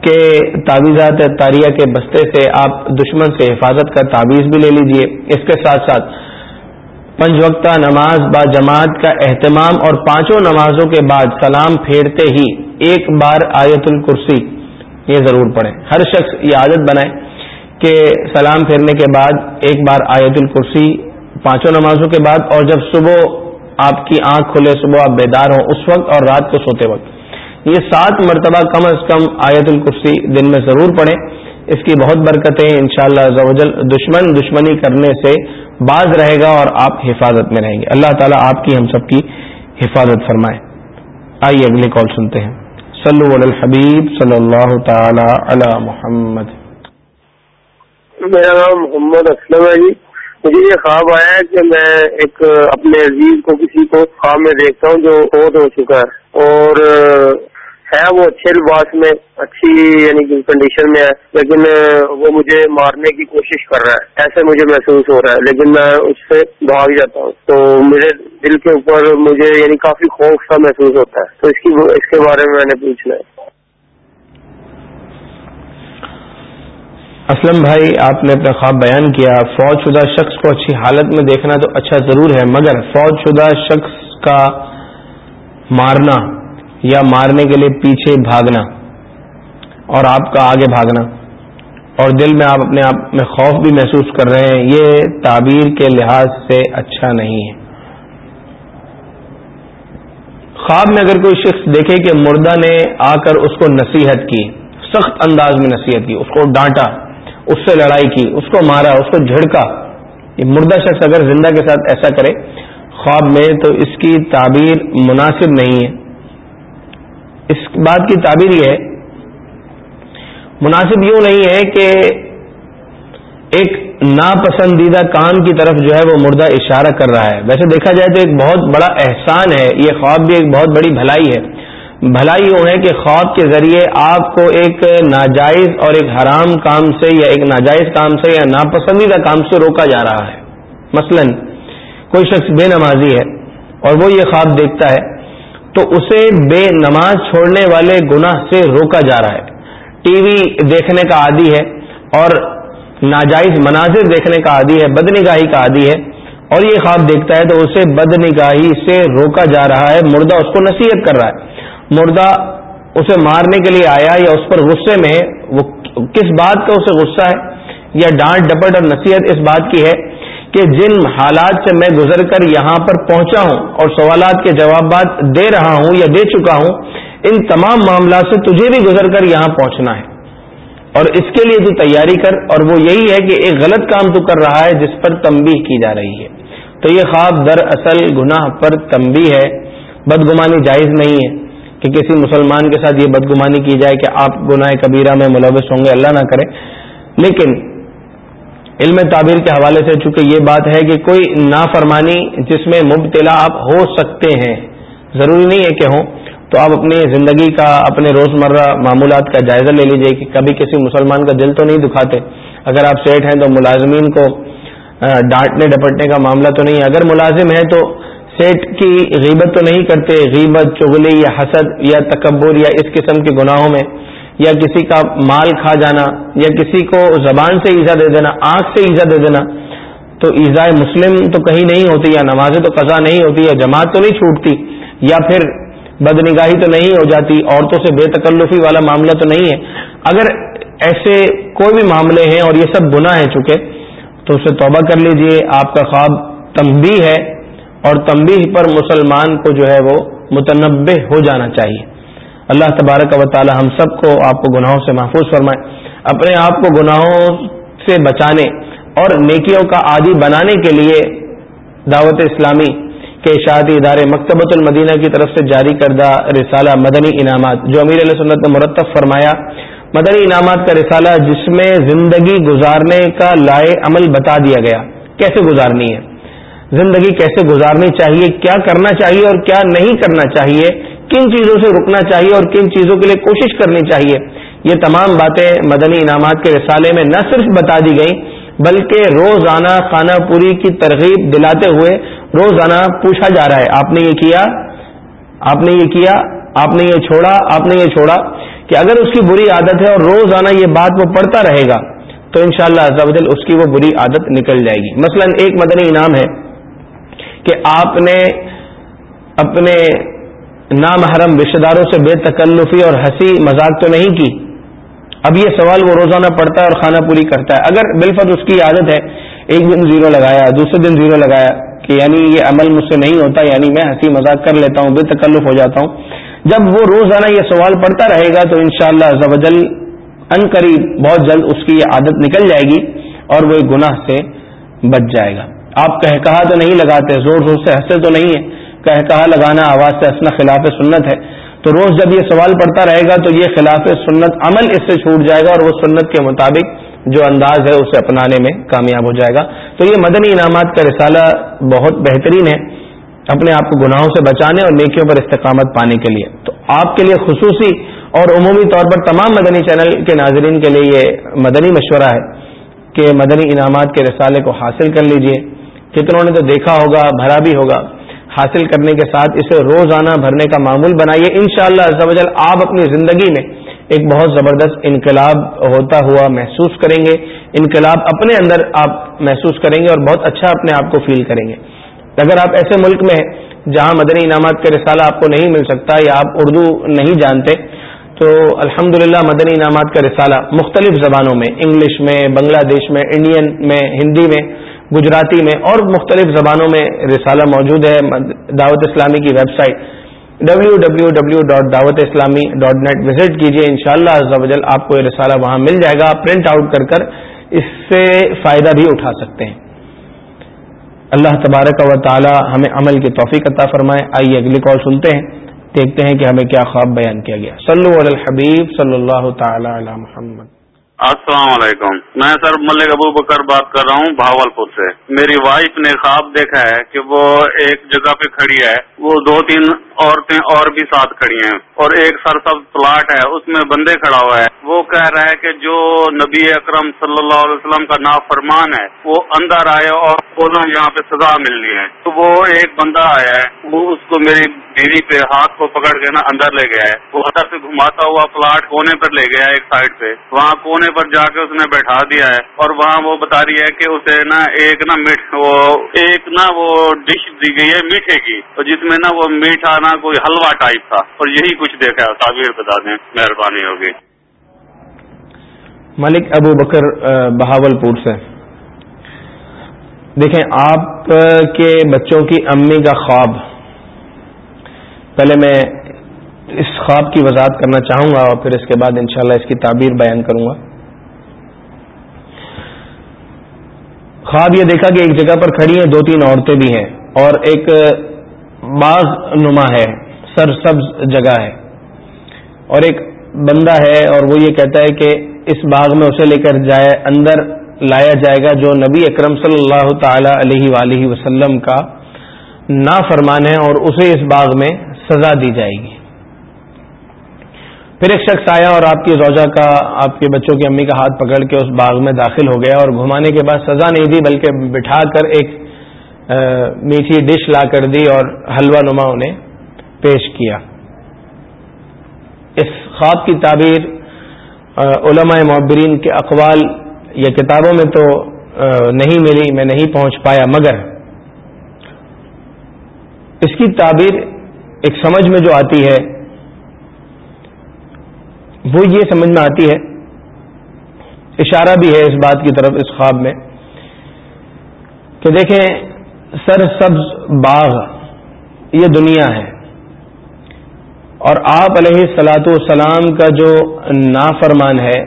کے تعویذات تاریہ کے بستے سے آپ دشمن سے حفاظت کا تعویذ بھی لے لیجیے۔ اس کے ساتھ ساتھ پنج وقتہ نماز با جماعت کا اہتمام اور پانچوں نمازوں کے بعد سلام پھیرتے ہی ایک بار آیت الکرسی، یہ ضرور پڑھیں۔ ہر شخص یہ عادت بنائے کہ سلام پھیرنے کے بعد ایک بار آیت الکرسی پانچوں نمازوں کے بعد اور جب صبح آپ کی آنکھ کھلے، صبح آپ بیدار ہوں، اس وقت اور رات کو سوتے وقت۔ یہ سات مرتبہ کم از کم آیت الکرسی دن میں ضرور پڑھیں۔ اس کی بہت برکتیں ان شاء اللہ دشمن دشمنی کرنے سے باز رہے گا اور آپ حفاظت میں رہیں گے۔ اللہ تعالیٰ آپ کی، ہم سب کی حفاظت فرمائے۔ آئیے اگلی کال سنتے ہیں۔ صلو علی الحبیب صلی اللہ تعالی علی محمد۔ میرا نام محمد اسلم ہے جی۔ مجھے یہ خواب آیا ہے کہ میں ایک اپنے عزیز کو کسی کو خواب میں دیکھتا ہوں جو فوت ہو چکا ہے اور ہے وہ اچھے لباس میں، اچھی یعنی کہ کنڈیشن میں ہے، لیکن وہ مجھے مارنے کی کوشش کر رہا ہے، ایسے مجھے محسوس ہو رہا ہے، لیکن میں اس سے بھاگ جاتا ہوں۔ تو میرے دل کے اوپر مجھے یعنی کافی خوف سا محسوس ہوتا ہے۔ تو اس کی، اس کے بارے میں میں نے پوچھنا ہے۔ اسلم بھائی، آپ نے اپنا خواب بیان کیا، فوج شدہ شخص کو اچھی حالت میں دیکھنا تو اچھا ضرور ہے، مگر فوج شدہ شخص کا مارنا یا مارنے کے لیے پیچھے بھاگنا اور آپ کا آگے بھاگنا اور دل میں آپ اپنے آپ میں خوف بھی محسوس کر رہے ہیں، یہ تعبیر کے لحاظ سے اچھا نہیں ہے۔ خواب میں اگر کوئی شخص دیکھے کہ مردہ نے آ کر اس کو نصیحت کی، سخت انداز میں نصیحت کی، اس کو ڈانٹا اس سے لڑائی کی، اس کو مارا، اس کو جھڑکا۔ یہ مردہ شخص اگر زندہ کے ساتھ ایسا کرے، خواب میں تو اس کی تعبیر مناسب نہیں ہے۔ اس بات کی تعبیر یہ ہے، مناسب یوں نہیں ہے کہ ایک ناپسندیدہ کام کی طرف جو ہے وہ مردہ اشارہ کر رہا ہے۔ ویسے دیکھا جائے تو ایک بہت بڑا احسان ہے، یہ خواب بھی ایک بہت بڑی بھلائی ہے۔ بھلائی یوں ہے کہ خواب کے ذریعے آپ کو ایک ناجائز اور ایک حرام کام سے یا ایک ناجائز کام سے یا ناپسندیدہ کام سے روکا جا رہا ہے۔ مثلا کوئی شخص بے نمازی ہے اور وہ یہ خواب دیکھتا ہے، تو اسے بے نماز چھوڑنے والے گناہ سے روکا جا رہا ہے۔ ٹی وی دیکھنے کا عادی ہے اور ناجائز مناظر دیکھنے کا عادی ہے بد نگاہی کا عادی ہے اور یہ خواب دیکھتا ہے تو اسے بد نگاہی سے روکا جا رہا ہے، مردہ اس کو نصیحت کر رہا ہے۔ مردہ اسے مارنے کے لیے آیا یا اس پر غصے میں، وہ کس بات کا اسے غصہ ہے؟ یا ڈانٹ، ڈپٹ اور نصیحت اس بات کی ہے کہ جن حالات سے میں گزر کر یہاں پر پہنچا ہوں اور سوالات کے جوابات دے رہا ہوں یا دے چکا ہوں، ان تمام معاملات سے تجھے بھی گزر کر یہاں پہنچنا ہے۔ اور اس کے لیے تو تیاری کر، اور وہ یہی ہے کہ ایک غلط کام تو کر رہا ہے جس پر تمبی کی جا رہی ہے۔ تو یہ خواب در اصل گناہ پر تمبی ہے، بدگمانی جائز نہیں ہے۔ کہ کسی مسلمان کے ساتھ یہ بدگمانی کی جائے کہ آپ گناہ کبیرہ میں ملوث ہوں گے، اللہ نہ کرے۔ لیکن علم تعبیر کے حوالے سے چونکہ یہ بات ہے کہ کوئی نافرمانی جس میں مبتلا آپ ہو سکتے ہیں، ضروری نہیں ہے کہ ہوں، تو آپ اپنی زندگی کا، اپنے روزمرہ معمولات کا جائزہ لے لیجیے کہ کبھی کسی مسلمان کا دل تو نہیں دکھاتے۔ اگر آپ سیٹ ہیں تو ملازمین کو ڈانٹنے، ڈپٹنے کا معاملہ تو نہیں۔ اگر ملازم ہے تو سیٹ کی غیبت تو نہیں کرتے، غیبت چگلی یا حسد یا تکبر یا اس قسم کے گناہوں میں یا کسی کا مال کھا جانا یا کسی کو زبان سے ایزا دے دینا، آنکھ سے ایزا دے دینا، تو ایزا مسلم تو کہیں نہیں ہوتی یا نمازیں تو قضا نہیں ہوتی یا جماعت تو نہیں چھوٹتی یا پھر بد نگاہی تو نہیں ہو جاتی، عورتوں سے بے تکلفی والا معاملہ تو نہیں ہے۔ اگر ایسے کوئی بھی معاملے ہیں اور یہ سب گناہ ہیں چکے تو اسے توبہ کر لیجیے، آپ کا خواب تمبی ہے۔ اور تمبی پر مسلمان کو جو ہے وہ متنبع ہو جانا چاہیے۔ اللہ تبارک و تعالی ہم سب کو آپ کو گناہوں سے محفوظ فرمائے، اپنے آپ کو گناہوں سے بچانے اور نیکیوں کا عادی بنانے کے لیے دعوت اسلامی کے اشاعتی ادارے مکتبۃ المدینہ کی طرف سے جاری کردہ رسالہ مدنی انعامات، جو امیر علیہ سنت نے مرتب فرمایا، مدنی انعامات کا رسالہ جس میں زندگی گزارنے کا لائے عمل بتا دیا گیا۔ کیسے گزارنی ہے؟ زندگی کیسے گزارنی چاہیے، کیا کرنا چاہیے اور کیا نہیں کرنا چاہیے، کن چیزوں سے رکنا چاہیے اور کن چیزوں کے لیے کوشش کرنی چاہیے۔ یہ تمام باتیں مدنی انعامات کے رسالے میں نہ صرف بتا دی گئیں، بلکہ روزانہ خانہ پوری کی ترغیب دلاتے ہوئے روزانہ پوچھا جا رہا ہے۔ آپ نے یہ کیا؟ آپ نے یہ کیا؟ آپ نے یہ چھوڑا؟ آپ نے یہ چھوڑا؟ کہ اگر اس کی بری عادت ہے اور روزانہ یہ بات وہ پڑھتا رہے گا، تو انشاءاللہ شاء اللہ اس کی وہ بری عادت نکل جائے گی۔ مثلا ایک مدنی انعام ہے۔ کہ آپ نے اپنے نامحرم رشتے داروں سے بے تکلفی اور ہنسی مذاق تو نہیں کی؟ اب یہ سوال وہ روزانہ پڑھتا ہے اور کھانا پوری کرتا ہے۔ اگر بالفت اس کی عادت ہے، ایک دن زیرو لگایا، دوسرے دن زیرو لگایا، کہ یعنی یہ عمل مجھ سے نہیں ہوتا یعنی میں ہنسی مذاق کر لیتا ہوں، بے تکلف ہو جاتا ہوں، جب وہ روزانہ یہ سوال پڑھتا رہے گا تو انشاءاللہ شاء اللہ ان قریب بہت جلد اس کی یہ عادت نکل جائے گی اور وہ گناہ سے بچ جائے گا۔ آپ کہہ کہا تو نہیں لگاتے، زور زور سے ہنستے تو نہیں ہے کہہ کہا لگانا آواز سے ہنسنا خلاف سنت ہے۔ تو روز جب یہ سوال پڑتا رہے گا تو یہ خلاف سنت عمل اس سے چھوٹ جائے گا اور وہ سنت کے مطابق جو انداز ہے اسے اپنانے میں کامیاب ہو جائے گا۔ تو یہ مدنی انعامات کا رسالہ بہت بہترین ہے اپنے آپ کو گناہوں سے بچانے اور نیکیوں پر استقامت پانے کے لیے۔ تو آپ کے لیے خصوصی اور عمومی طور پر تمام مدنی چینل کے ناظرین کے لیے یہ مدنی مشورہ ہے کہ مدنی انعامات کے رسالے کو حاصل کر لیجیے۔ کتنوں نے تو دیکھا ہوگا، بھرا بھی ہوگا۔ حاصل کرنے کے ساتھ اسے روزانہ بھرنے کا معمول بنائیے۔ ان شاء اللہ آپ اپنی زندگی میں ایک بہت زبردست انقلاب ہوتا ہوا محسوس کریں گے۔ انقلاب اپنے اندر آپ محسوس کریں گے اور بہت اچھا اپنے آپ کو فیل کریں گے۔ اگر آپ ایسے ملک میں جہاں مدنی انعامات کا رسالہ آپ کو نہیں مل سکتا یا آپ اردو نہیں جانتے، تو الحمد مدنی انعامات کا رسالہ مختلف زبانوں میں، انگلش میں، بنگلہ دیش میں، انڈین میں، ہندی میں گجراتی میں اور مختلف زبانوں میں رسالہ موجود ہے۔ دعوت اسلامی کی website W W W dot Dawat Islami dot net visit کیجیے ان شاء اللہ آپ کو یہ رسالہ وہاں مل جائے گا۔ پرنٹ آؤٹ کر کر اس سے فائدہ بھی اٹھا سکتے ہیں۔ اللہ تبارک و تعالی ہمیں عمل کی توفیق عطا فرمائے۔ آئیے اگلی کال سنتے ہیں۔ دیکھتے ہیں کہ ہمیں کیا خواب بیان کیا گیا۔ صلی اللہ الحبیب صلی اللہ تعالی علی محمد۔ السلام علیکم۔ میں سر ملک ابو بکر بات کر رہا ہوں بھاول پور سے۔ میری وائف نے خواب دیکھا ہے کہ وہ ایک جگہ پہ کھڑی ہے۔ وہ دو تین عورتیں اور بھی ساتھ کھڑی ہیں۔ اور ایک سرسب پلاٹ ہے، اس میں بندے کھڑا ہوا ہے۔ وہ کہہ رہا ہے کہ جو نبی اکرم صلی اللہ علیہ وسلم کا نا فرمان ہے، وہ اندر آئے اور بولنا یہاں پہ سزا ملنی ہے۔ تو وہ ایک بندہ آیا ہے، وہ اس کو میری بیوی پہ ہاتھ کو پکڑ کے نا اندر لے گیا ہے۔ وہ ادھر سے گھماتا ہوا پلاٹ کونے پر لے گیا ایک سائڈ پہ وہاں کونے پر جا کے اس نے بیٹھا دیا ہے اور وہاں وہ بتا رہی ہے کہ اسے نا ایک نا میٹ وہ ایک نا وہ ڈش دی گئی ہے میٹھے کی۔ جس میں نا وہ میٹھا نا کوئی حلوا ٹائپ تھا۔ اور یہی کچھ دیکھا تعبیر بتا دیں۔ مہربانی ہوگی۔ ملک ابو بکر بہاول پور سے۔ دیکھیں، آپ کے بچوں کی امی کا خواب۔ پہلے میں اس خواب کی وضاحت کرنا چاہوں گا اور پھر اس کے بعد انشاءاللہ اس کی تعبیر بیان کروں گا۔ خواب یہ دیکھا کہ ایک جگہ پر کھڑی ہیں، دو تین عورتیں بھی ہیں اور ایک باغ نما ہے، سر سبز جگہ ہے۔ اور ایک بندہ ہے اور وہ یہ کہتا ہے کہ اس باغ میں اسے لے کر جائے، اندر لایا جائے گا جو نبی اکرم صلی اللہ تعالی علیہ وآلہ وسلم کا نا فرمان ہے اور اسے اس باغ میں سزا دی جائے گی۔ پھر ایک شخص آیا اور آپ کی روزہ کا، آپ کے بچوں کی امی کا ہاتھ پکڑ کے اس باغ میں داخل ہو گیا اور گھمانے کے بعد سزا نہیں دی، بلکہ بٹھا کر ایک میٹھی ڈش لا کر دی اور حلوہ نما انہیں پیش کیا۔ اس خواب کی تعبیر علماء معبرین کے اقوال یا کتابوں میں تو نہیں ملی، میں نہیں پہنچ پایا، مگر اس کی تعبیر ایک سمجھ میں جو آتی ہے وہ یہ سمجھ میں آتی ہے، اشارہ بھی ہے اس بات کی طرف، اس خواب میں، کہ دیکھیں سر سبز باغ، یہ دنیا ہے۔ اور آپ علیہ سلاۃ والسلام کا جو نافرمان ہے،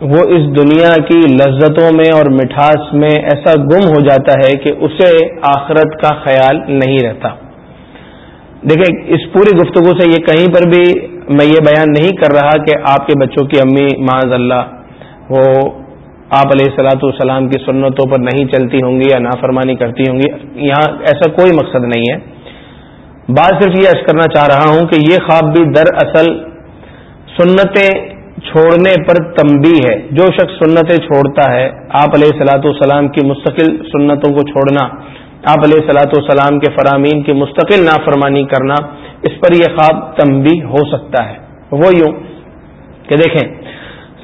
وہ اس دنیا کی لذتوں میں اور مٹھاس میں ایسا گم ہو جاتا ہے کہ اسے آخرت کا خیال نہیں رہتا۔ دیکھیں، اس پوری گفتگو سے یہ کہیں پر بھی میں یہ بیان نہیں کر رہا کہ آپ کے بچوں کی امی معاذ اللہ وہ آپ علیہ السلاۃ والسلام کی سنتوں پر نہیں چلتی ہوں گی یا نافرمانی کرتی ہوں گی، یہاں ایسا کوئی مقصد نہیں ہے۔ بات صرف یہ عرض کرنا چاہ رہا ہوں کہ یہ خواب بھی دراصل سنتیں چھوڑنے پر تمبی ہے۔ جو شخص سنتیں چھوڑتا ہے، آپ علیہ سلاۃ والسلام کی مستقل سنتوں کو چھوڑنا، آپ علیہ سلاۃ والسلام کے فرامین کی مستقل نافرمانی کرنا اس پر یہ خواب تمبی ہو سکتا ہے۔ وہ یوں کہ دیکھیں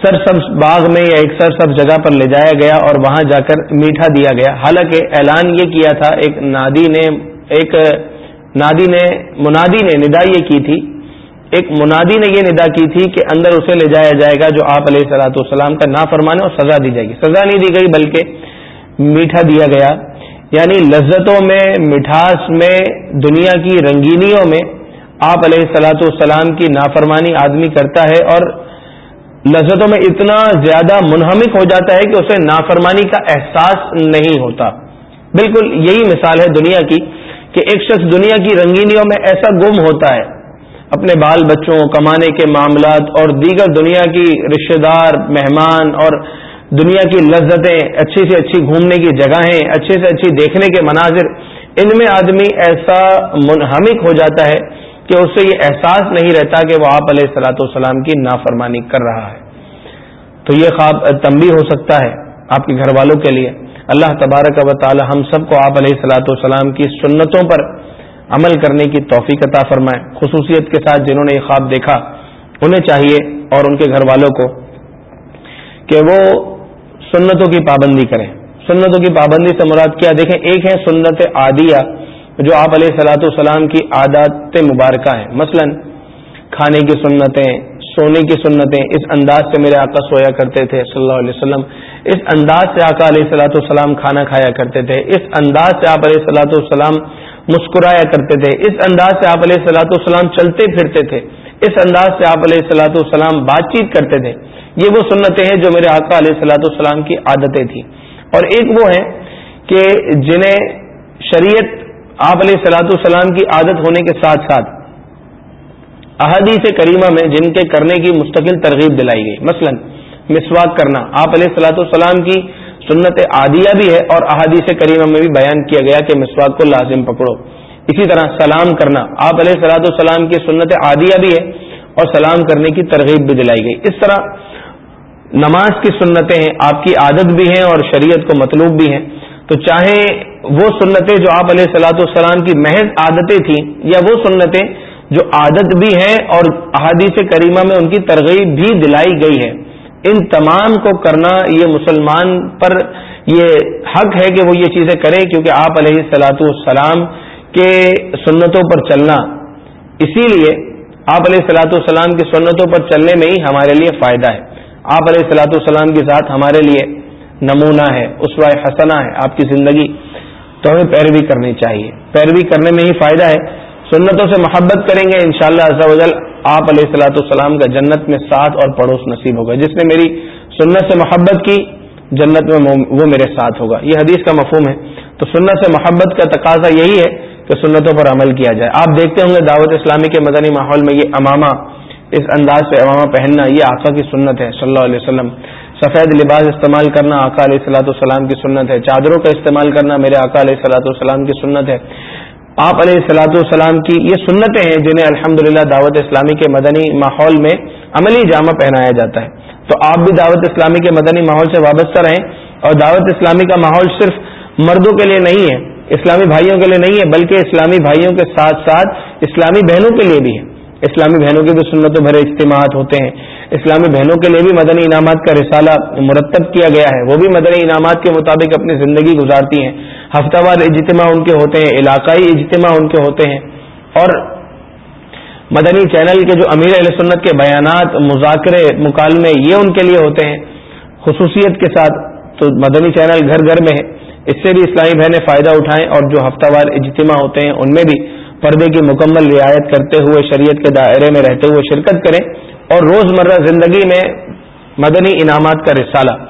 سر سبز باغ میں یا ایک سر سبز جگہ پر لے جایا گیا اور وہاں جا کر میٹھا دیا گیا۔ حالانکہ اعلان یہ کیا تھا، ایک نادی نے، ایک نادی نے، منادی نے ندا یہ کی تھی۔ ایک منادی نے یہ ندا کی تھی کہ اندر اسے لے جایا جائے گا جو آپ علیہ سلاۃ والسلام کا نا فرمانے اور سزا دی جائے گی۔ سزا نہیں دی گئی، بلکہ میٹھا دیا گیا۔ یعنی لذتوں میں، مٹھاس میں، دنیا کی رنگینیوں میں آپ علیہ سلاۃ والسلام کی نافرمانی آدمی کرتا ہے اور لذتوں میں اتنا زیادہ منہمک ہو جاتا ہے کہ اسے نافرمانی کا احساس نہیں ہوتا۔ بالکل یہی مثال ہے دنیا کی کہ ایک شخص دنیا کی رنگینیوں میں ایسا گم ہوتا ہے۔ اپنے بال بچوں، کمانے کے معاملات اور دیگر دنیا کی رشتے دار، مہمان اور دنیا کی لذتیں اچھی سے اچھی گھومنے کی جگہیں اچھے سے اچھی دیکھنے کے مناظر، ان میں آدمی ایسا منہمک ہو جاتا ہے کہ اس سے یہ احساس نہیں رہتا کہ وہ آپ علیہ السلاۃ والسلام کی نافرمانی کر رہا ہے۔ تو یہ خواب تمبی ہو سکتا ہے آپ کے گھر والوں کے لیے۔ اللہ تبارک و تعالی ہم سب کو آپ علیہ السلاۃ والسلام کی سنتوں پر عمل کرنے کی توفیق عطا فرمائے۔ خصوصیت کے ساتھ جنہوں نے یہ خواب دیکھا، انہیں چاہیے اور ان کے گھر والوں کو کہ وہ سنتوں کی پابندی کریں۔ سنتوں کی پابندی سے مراد کیا؟ دیکھیں، ایک ہے سنت عادیہ۔ جو آپ علیہ سلاۃ والسلام کی عادات مبارکہ ہیں۔ مثلا کھانے کی سنتیں، سونے کی سنتیں اس انداز سے میرے آقا سویا کرتے تھے صلی اللہ علیہ وسلم۔ اس انداز سے آقا علیہ سلاۃ والسلام کھانا کھایا کرتے تھے۔ اس انداز سے آپ علیہ سلاۃ والسلام مسکرایا کرتے تھے۔ اس انداز سے آپ علیہ السلاۃ والسلام چلتے پھرتے تھے۔ اس انداز سے آپ علیہ السلاۃ والسلام بات چیت کرتے تھے۔ یہ وہ سنتیں ہیں جو میرے آقا علیہ السلاۃ والسلام کی عادتیں تھیں۔ اور ایک وہ ہیں کہ جنہیں شریعت آپ علیہ السلاۃ والسلام کی عادت ہونے کے ساتھ ساتھ احادیث کریمہ میں جن کے کرنے کی مستقل ترغیب دلائی گئی۔ مثلا مسواک کرنا، آپ علیہ السلاۃ والسلام کی سنت عادیہ بھی ہے اور احادیث کریمہ میں بھی بیان کیا گیا کہ مسواک کو لازم پکڑو۔ اسی طرح سلام کرنا، آپ علیہ سلاۃ السلام کی سنت عادیہ بھی ہے اور سلام کرنے کی ترغیب بھی دلائی گئی۔ اس طرح نماز کی سنتیں ہیں، آپ کی عادت بھی ہیں اور شریعت کو مطلوب بھی ہیں۔ تو چاہے وہ سنتیں جو آپ علیہ سلاۃ السلام کی محض عادتیں تھیں یا وہ سنتیں جو عادت بھی ہیں اور احادیث کریمہ میں ان کی ترغیب بھی دلائی گئی ہے۔ ان تمام کو کرنا یہ مسلمان پر یہ حق ہے کہ وہ یہ چیزیں کریں کیونکہ آپ علیہ السلاۃ والسلام کے سنتوں پر چلنا۔ اسی لیے آپ علیہ السلاۃ والسلام کی سنتوں پر چلنے میں ہی ہمارے لیے فائدہ ہے۔ آپ علیہ السلاۃ والسلام کی ذات ہمارے لیے نمونہ ہے اسوائے حسنا ہے، آپ کی زندگی تو ہمیں پیروی کرنی چاہیے۔ پیروی کرنے میں ہی فائدہ ہے۔ سنتوں سے محبت کریں گے، انشاءاللہ شاء اللہ آپ علیہ السلاۃ والسلام کا جنت میں ساتھ اور پڑوس نصیب ہوگا۔ جس نے میری سنت سے محبت کی، جنت میں وہ میرے ساتھ ہوگا۔ یہ حدیث کا مفہوم ہے۔ تو سنت سے محبت کا تقاضا یہی ہے کہ سنتوں پر عمل کیا جائے۔ آپ دیکھتے ہوں گے دعوت اسلامی کے مدنی ماحول میں یہ امامہ، اس انداز سے امامہ پہننا، یہ آقا کی سنت ہے، صلی اللہ علیہ وسلم۔ سفید لباس استعمال کرنا آقا علیہ السلاۃ والسلام کی سنت ہے، چادروں کا استعمال کرنا میرے آقا علیہ السلاۃ والسلام کی سنت ہے۔ آپ علیہ السلاۃ والسلام کی یہ سنتیں ہیں جنہیں الحمد دعوت اسلامی کے مدنی ماحول میں عملی جامہ پہنایا جاتا ہے۔ تو آپ بھی دعوت اسلامی کے مدنی ماحول سے وابستہ رہیں اور دعوت اسلامی کا ماحول صرف مردوں کے لیے نہیں ہے، اسلامی بھائیوں کے لیے نہیں ہے، بلکہ اسلامی بھائیوں کے ساتھ ساتھ اسلامی بہنوں کے لیے بھی ہے۔ اسلامی بہنوں کے بھی سنتوں بھرے اجتماعات ہوتے ہیں۔ اسلامی بہنوں کے لیے بھی مدنی انعامات کا رسالہ مرتب کیا گیا ہے۔ وہ بھی مدنی انعامات کے مطابق اپنی زندگی گزارتی ہیں۔ ہفتہ وار اجتماع ان کے ہوتے ہیں، علاقائی اجتماع ان کے ہوتے ہیں۔ اور مدنی چینل کے جو امیر علیہ سنت کے بیانات، مذاکرے، مکالمے، یہ ان کے لیے ہوتے ہیں۔ خصوصیت کے ساتھ تو مدنی چینل گھر گھر میں ہے۔ اس سے بھی اسلامی بہنیں فائدہ اٹھائیں اور جو ہفتہ وار اجتماع ہوتے ہیں، ان میں بھی پردے کی مکمل رعایت کرتے ہوئے، شریعت کے دائرے میں رہتے ہوئے شرکت کریں۔ اور روزمرہ زندگی میں مدنی انعامات کا رسالہ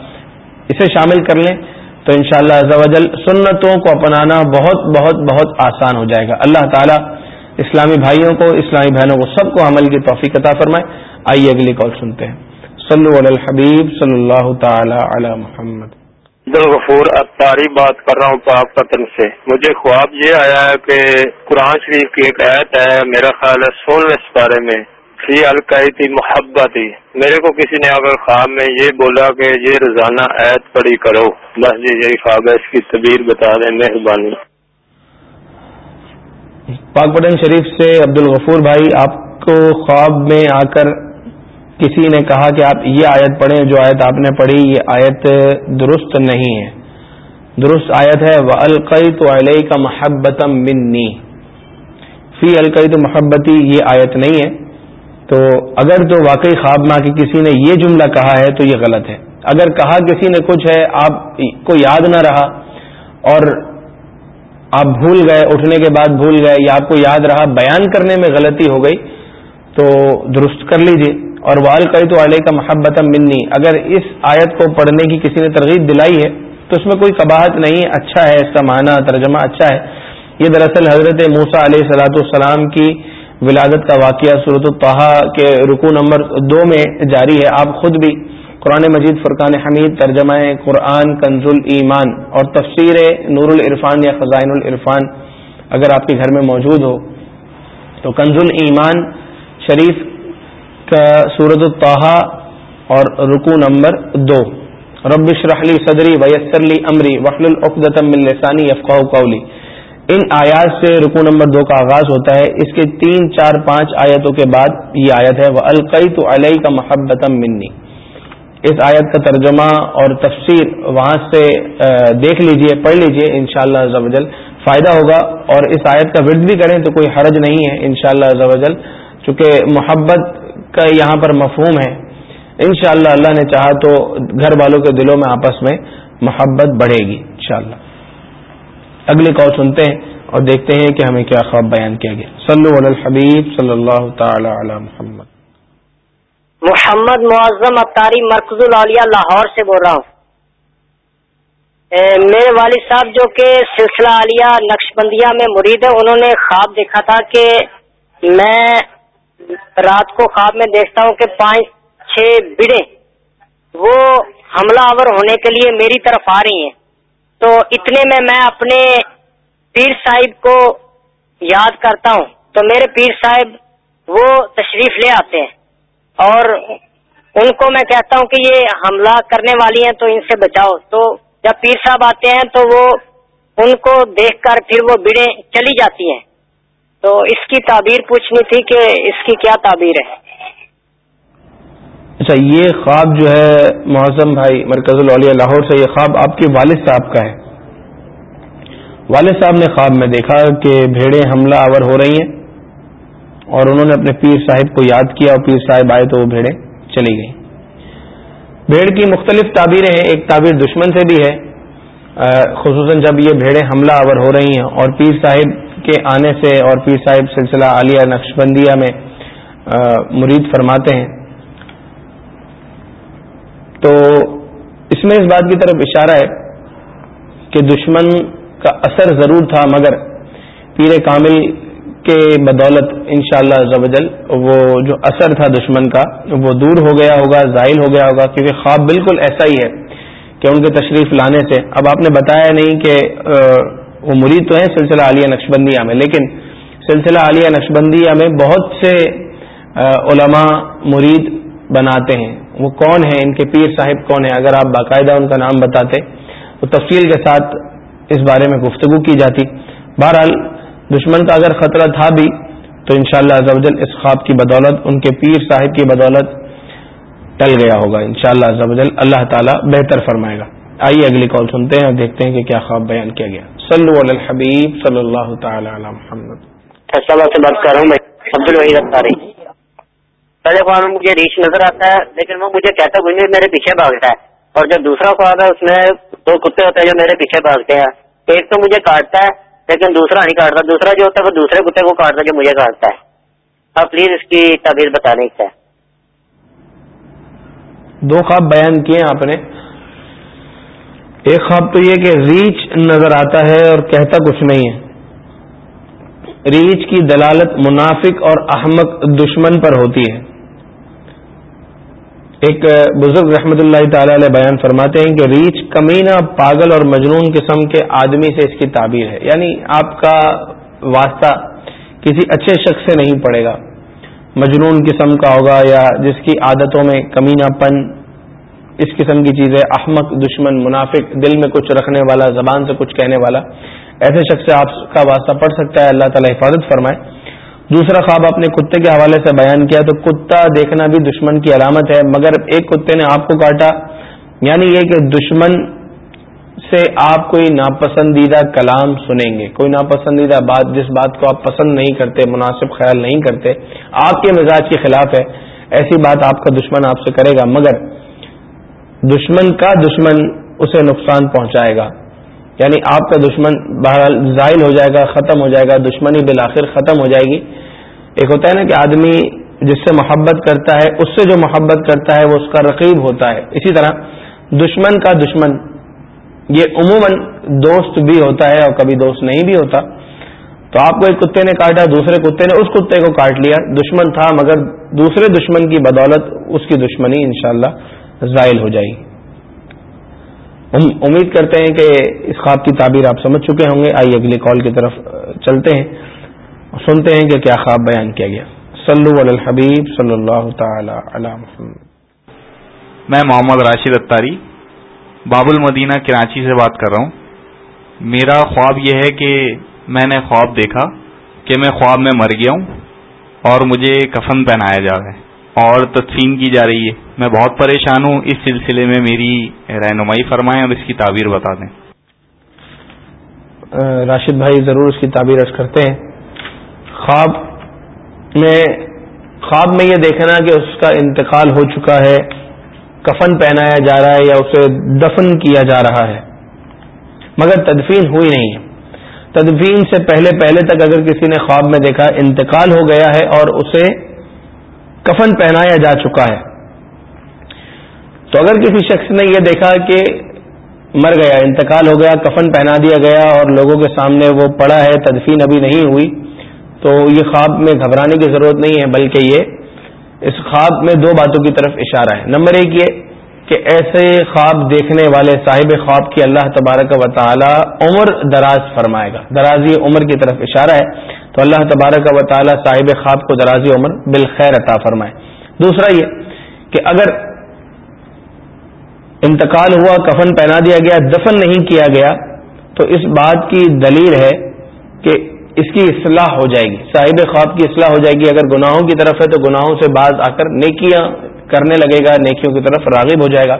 اسے شامل کر لیں تو انشاءاللہ شاء اللہ سنتوں کو اپنانا بہت بہت بہت آسان ہو جائے گا۔ اللہ تعالیٰ اسلامی بھائیوں کو، اسلامی بہنوں کو سب کو عمل کی توفیق عطا فرمائے۔ آئیے اگلی کال سنتے ہیں۔ صلو علی الحبیب صلی اللہ تعالی علی محمد۔ غفور اتاری بات کر رہا ہوں پاک پتن سے۔ مجھے خواب یہ آیا ہے کہ قرآن شریف کی ایک آیت ہے، میرا خیال ہے سولہویں سپارے میں۔ فی القاعدی محبت میرے کو کسی نے اگر خواب میں یہ بولا کہ یہ روزانہ عید پڑی کرو، بس جی یہی خواب ہے، اس کی تبیر بتا دیں، مہربانی۔ پاک پٹن شریف سے عبد الغفور بھائی، آپ کو خواب میں آ کر کسی نے کہا کہ آپ یہ آیت پڑھیں، جو آیت آپ نے پڑھی، یہ آیت درست نہیں ہے۔ درست آیت ہے وہ القی تو علیہ کا محبت منی فی القی تو محبتی یہ آیت نہیں ہے۔ تو اگر تو واقعی خواب ماں کے کسی نے یہ جملہ کہا ہے تو یہ غلط ہے۔ اگر کہا کسی نے کچھ ہے، آپ کو یاد نہ رہا اور آپ بھول گئے، اٹھنے کے بعد بھول گئے یا آپ کو یاد رہا، بیان کرنے میں غلطی ہو گئی، تو درست کر لیجیے اور وال کئی تو علیہ کا محبت منی۔ اگر اس آیت کو پڑھنے کی کسی نے ترغیب دلائی ہے تو اس میں کوئی قباحت نہیں اچھا ہے اس کا معنی، ترجمہ اچھا ہے۔ یہ دراصل حضرت موسا علیہ صلاۃ السلام کی ولادت کا واقعہ صورت الطحا کے رکو نمبر دو میں جاری ہے۔ آپ خود بھی قرآن مجید، فرقان حمید، ترجمہ قرآن، کنز ایمان اور تفسیر نور العرفان یا خزائن العرفان اگر آپ کے گھر میں موجود ہو تو کنز ایمان شریف کا صورت الطحا اور رکو نمبر دو۔ ربش رحلی صدری ویسرلی امری وحل العقدم السانی افقاء قولی۔ ان آیات سے رکو نمبر دو کا آغاز ہوتا ہے۔ اس کے تین، چار، پانچ آیتوں کے بعد یہ آیت ہے وہ القئی تو علیہ کا محبت منی اس آیت کا ترجمہ اور تفسیر وہاں سے دیکھ لیجیے، پڑھ لیجیے ان شاء اللہ فائدہ ہوگا۔ اور اس آیت کا ورد بھی کریں تو کوئی حرج نہیں ہے ان شاء اللہ چونکہ محبت کا یہاں پر مفہوم ہے۔ ان شاء اللہ اللہ نے چاہا تو گھر والوں کے دلوں میں آپس میں محبت بڑھے گی، انشاءاللہ۔ اگلی کال سنتے ہیں اور دیکھتے ہیں کہ ہمیں کیا خواب بیان کیا گیا۔ صلو علی الحبیب صلی اللہ تعالی علی محمد۔ محمد معظم اتاری مرکز العالیہ لاہور سے بول رہا ہوں۔ میرے والد صاحب جو کہ سلسلہ عالیہ نقش بندیہ میں مرید ہے انہوں نے خواب دیکھا تھا کہ میں رات کو خواب میں دیکھتا ہوں کہ پانچ، چھ بڑے وہ حملہ آور ہونے کے لیے میری طرف آ رہی ہیں۔ تو اتنے میں میں اپنے پیر صاحب کو یاد کرتا ہوں۔ تو میرے پیر صاحب وہ تشریف لے آتے ہیں اور ان کو میں کہتا ہوں کہ یہ حملہ کرنے والی ہیں تو ان سے بچاؤ۔ تو جب پیر صاحب آتے ہیں تو وہ ان کو دیکھ کر پھر وہ بڑے چلی جاتی ہیں۔ تو اس کی تعبیر پوچھنی تھی کہ اس کی کیا تعبیر ہے۔ اچھا یہ خواب جو ہے معظم بھائی مرکز الولیہ لاہور سے، یہ خواب آپ کے والد صاحب کا ہے۔ والد صاحب نے خواب میں دیکھا کہ بھیڑیں حملہ آور ہو رہی ہیں اور انہوں نے اپنے پیر صاحب کو یاد کیا اور پیر صاحب آئے تو وہ بھیڑیں چلی گئیں۔ بھیڑ کی مختلف تعبیریں ہیں، ایک تعبیر دشمن سے بھی ہے خصوصاً جب یہ بھیڑیں حملہ آور ہو رہی ہیں اور پیر صاحب کے آنے سے اور پیر صاحب سلسلہ عالیہ نقشبندیہ میں مرید فرماتے ہیں۔ تو اس میں اس بات کی طرف اشارہ ہے کہ دشمن کا اثر ضرور تھا، مگر پیر کامل کے بدولت انشاءاللہ شاء اللہ وہ جو اثر تھا دشمن کا، وہ دور ہو گیا ہوگا ظاہر ہو گیا ہوگا، کیونکہ خواب بالکل ایسا ہی ہے کہ ان کے تشریف لانے سے۔ اب آپ نے بتایا نہیں کہ وہ مرید تو ہیں سلسلہ عالیہ نقشبندیہ میں، لیکن سلسلہ عالیہ نقشبندیہ میں بہت سے علماء مرید بناتے ہیں۔ وہ کون ہیں، ان کے پیر صاحب کون ہیں؟ اگر آپ باقاعدہ ان کا نام بتاتے، تو تفصیل کے ساتھ اس بارے میں گفتگو کی جاتی۔ بہرحال، دشمن کا اگر خطرہ تھا بھی، تو انشاءاللہ شاء اللہ اس خواب کی بدولت، ان کے پیر صاحب کی بدولت ٹل گیا ہوگا۔ انشاءاللہ شاء اللہ اللہ تعالیٰ بہتر فرمائے گا۔ آئیے اگلی کال سنتے ہیں اور دیکھتے ہیں کہ کیا خواب بیان کیا گیا۔ صلو علی الحبیب صلی اللہ تعالی علی محمد۔ سے بات کر رہا ہوں، میں عبد الوحید پہلے خواب میں مجھے ریچھ نظر آتا ہے، لیکن وہ مجھے کہتا مجھے میرے پیچھے بھاگتا ہے۔ اور جو دوسرا خواب ہے، اس میں دو کتے ہوتے ہیں جو میرے پیچھے بھاگتے ہیں۔ ایک تو مجھے کاٹتا ہے، لیکن دوسرا نہیں کاٹتا۔ دوسرا جو ہوتا ہے، وہ دوسرے کتے کو کاٹتا ہے جو مجھے کاٹتا ہے۔ آپ پلیز اس کی تعبیر بتانے کی دو خواب بیان کیے آپ نے۔ ایک خواب تو یہ کہ ریچ نظر آتا ہے اور کہتا کچھ نہیں ہے۔ ریچھ کی دلالت منافق اور احمق دشمن پر ہوتی ہے۔ ایک بزرگ رحمت اللہ تعالی علیہ بیان فرماتے ہیں کہ ریچھ کمینہ پاگل اور مجنون قسم کے آدمی سے اس کی تعبیر ہے۔ یعنی آپ کا واسطہ کسی اچھے شخص سے نہیں پڑے گا۔ مجنون قسم کا ہوگا یا جس کی عادتوں میں کمینہ پن، اس قسم کی چیزیں، احمق، دشمن، منافق، دل میں کچھ رکھنے والا، زبان سے کچھ کہنے والا، ایسے شخص سے آپ کا واسطہ پڑ سکتا ہے، اللہ تعالیٰ حفاظت فرمائے۔ دوسرا خواب اپنے کتے کے حوالے سے بیان کیا تو کتا دیکھنا بھی دشمن کی علامت ہے، مگر ایک کتے نے آپ کو کاٹا۔ یعنی یہ کہ دشمن سے آپ کوئی ناپسندیدہ کلام سنیں گے۔ کوئی ناپسندیدہ بات، جس بات کو آپ پسند نہیں کرتے، مناسب خیال نہیں کرتے، آپ کے مزاج کے خلاف ہے۔ ایسی بات آپ کا دشمن آپ سے کرے گا، مگر دشمن کا دشمن اسے نقصان پہنچائے گا۔ یعنی آپ کا دشمن بہرحال زائل ہو جائے گا، ختم ہو جائے گا، دشمنی بالآخر ختم ہو جائے گی۔ ایک ہوتا ہے نا کہ آدمی جس سے محبت کرتا ہے، اس سے جو محبت کرتا ہے، وہ اس کا رقیب ہوتا ہے۔ اسی طرح دشمن کا دشمن، یہ عموماً دوست بھی ہوتا ہے اور کبھی دوست نہیں بھی ہوتا۔ تو آپ کو ایک کتے نے کاٹا، دوسرے کتے نے اس کتے کو کاٹ لیا۔ دشمن تھا، مگر دوسرے دشمن کی بدولت اس کی دشمنی انشاءاللہ زائل ہو جائے گی۔ ہم امید کرتے ہیں کہ اس خواب کی تعبیر آپ سمجھ چکے ہوں گے۔ آئیے اگلی کال کی طرف چلتے ہیں۔ سنتے ہیں کہ کیا خواب بیان کیا گیا۔ صلو علی الحبیب صلی اللہ تعالی علی محمد۔ میں محمد راشد اتاری باب المدینہ کراچی سے بات کر رہا ہوں۔ میرا خواب یہ ہے کہ میں نے خواب دیکھا کہ میں خواب میں مر گیا ہوں اور مجھے کفن پہنایا جا رہا ہے اور تدفین کی جا رہی ہے۔ میں بہت پریشان ہوں۔ اس سلسلے میں میری رہنمائی فرمائیں اور اس کی تعبیر بتا دیں۔ راشد بھائی ضرور اس کی تعبیر ارض کرتے ہیں۔ خواب میں خواب میں یہ دیکھنا کہ اس کا انتقال ہو چکا ہے، کفن پہنایا جا رہا ہے یا اسے دفن کیا جا رہا ہے۔ مگر تدفین ہوئی نہیں ہے۔ تدفین سے پہلے پہلے تک اگر کسی نے خواب میں دیکھا، انتقال ہو گیا ہے اور اسے کفن پہنایا جا چکا ہے۔ تو اگر کسی شخص نے یہ دیکھا کہ مر گیا، انتقال ہو گیا، کفن پہنا دیا گیا اور لوگوں کے سامنے وہ پڑا ہے، تدفین ابھی نہیں ہوئی تو یہ خواب میں گھبرانے کی ضرورت نہیں ہے، بلکہ یہ اس خواب میں دو باتوں کی طرف اشارہ ہے۔ نمبر ایک یہ کہ ایسے خواب دیکھنے والے صاحب خواب کی اللہ تبارک و تعالی عمر دراز فرمائے گا۔ درازی عمر کی طرف اشارہ ہے۔ تو اللہ تبارک و تعالی صاحب خواب کو درازی عمر بالخیر عطا فرمائے۔ دوسرا یہ کہ اگر انتقال ہوا، کفن پہنا دیا گیا، دفن نہیں کیا گیا، تو اس بات کی دلیل ہے کہ اس کی اصلاح ہو جائے گی۔ صاحب خواب کی اصلاح ہو جائے گی۔ اگر گناہوں کی طرف ہے تو گناہوں سے بعض آ کر نیکیاں کرنے لگے گا، نیکیوں کی طرف راغب ہو جائے گا۔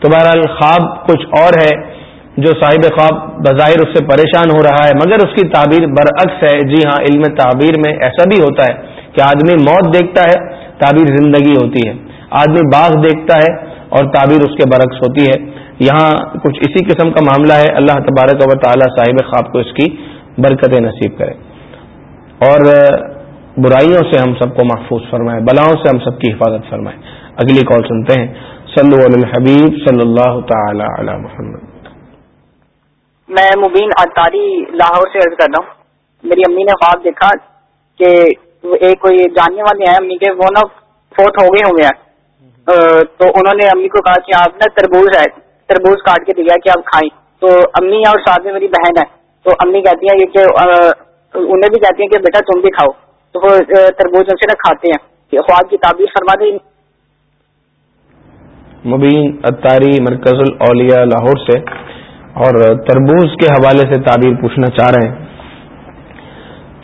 تو بہرحال خواب کچھ اور ہے جو صاحب خواب بظاہر اس سے پریشان ہو رہا ہے، مگر اس کی تعبیر برعکس ہے۔ جی ہاں علم تعبیر میں ایسا بھی ہوتا ہے کہ آدمی موت دیکھتا ہے، تعبیر زندگی ہوتی ہے۔ آدمی باغ دیکھتا ہے اور تعبیر اس کے برعکس ہوتی ہے۔ یہاں کچھ اسی قسم کا معاملہ ہے۔ اللہ تبارک و تعالی صاحب خواب کو اس کی برکتیں نصیب کرے۔ اور برائیوں سے ہم سب کو محفوظ فرمائے، بلاؤں سے ہم سب کی حفاظت فرمائے۔ اگلی کال سنتے ہیں۔ صلو علی الحبیب صلی اللہ تعالی علی محمد۔ میں مبین اتاری لاہور سے عرض کر رہا ہوں۔ میری امی نے خواب دیکھا کہ ایک کوئی جاننے والے ہیں امی کے، وہ نا فوت ہو گئے ہو گیا تو انہوں نے امی کو کہا کہ آپ نا تربوز ہے، تربوز کاٹ کے دیا کہ آپ کھائیں۔ تو امی اور ساتھ میں میری بہن ہے۔ تو امی کہتی ہیں کہ انہیں بھی کہتی ہیں کہ بیٹا تم بھی کھاؤ۔ تو وہ تربوز ان سے نہ کھاتے ہیں۔ خواب کی تعبیر فرما دیں۔ مبین، اتاری، مرکز الاولیاء لاہور سے۔ اور تربوز کے حوالے سے تعبیر پوچھنا چاہ رہے ہیں۔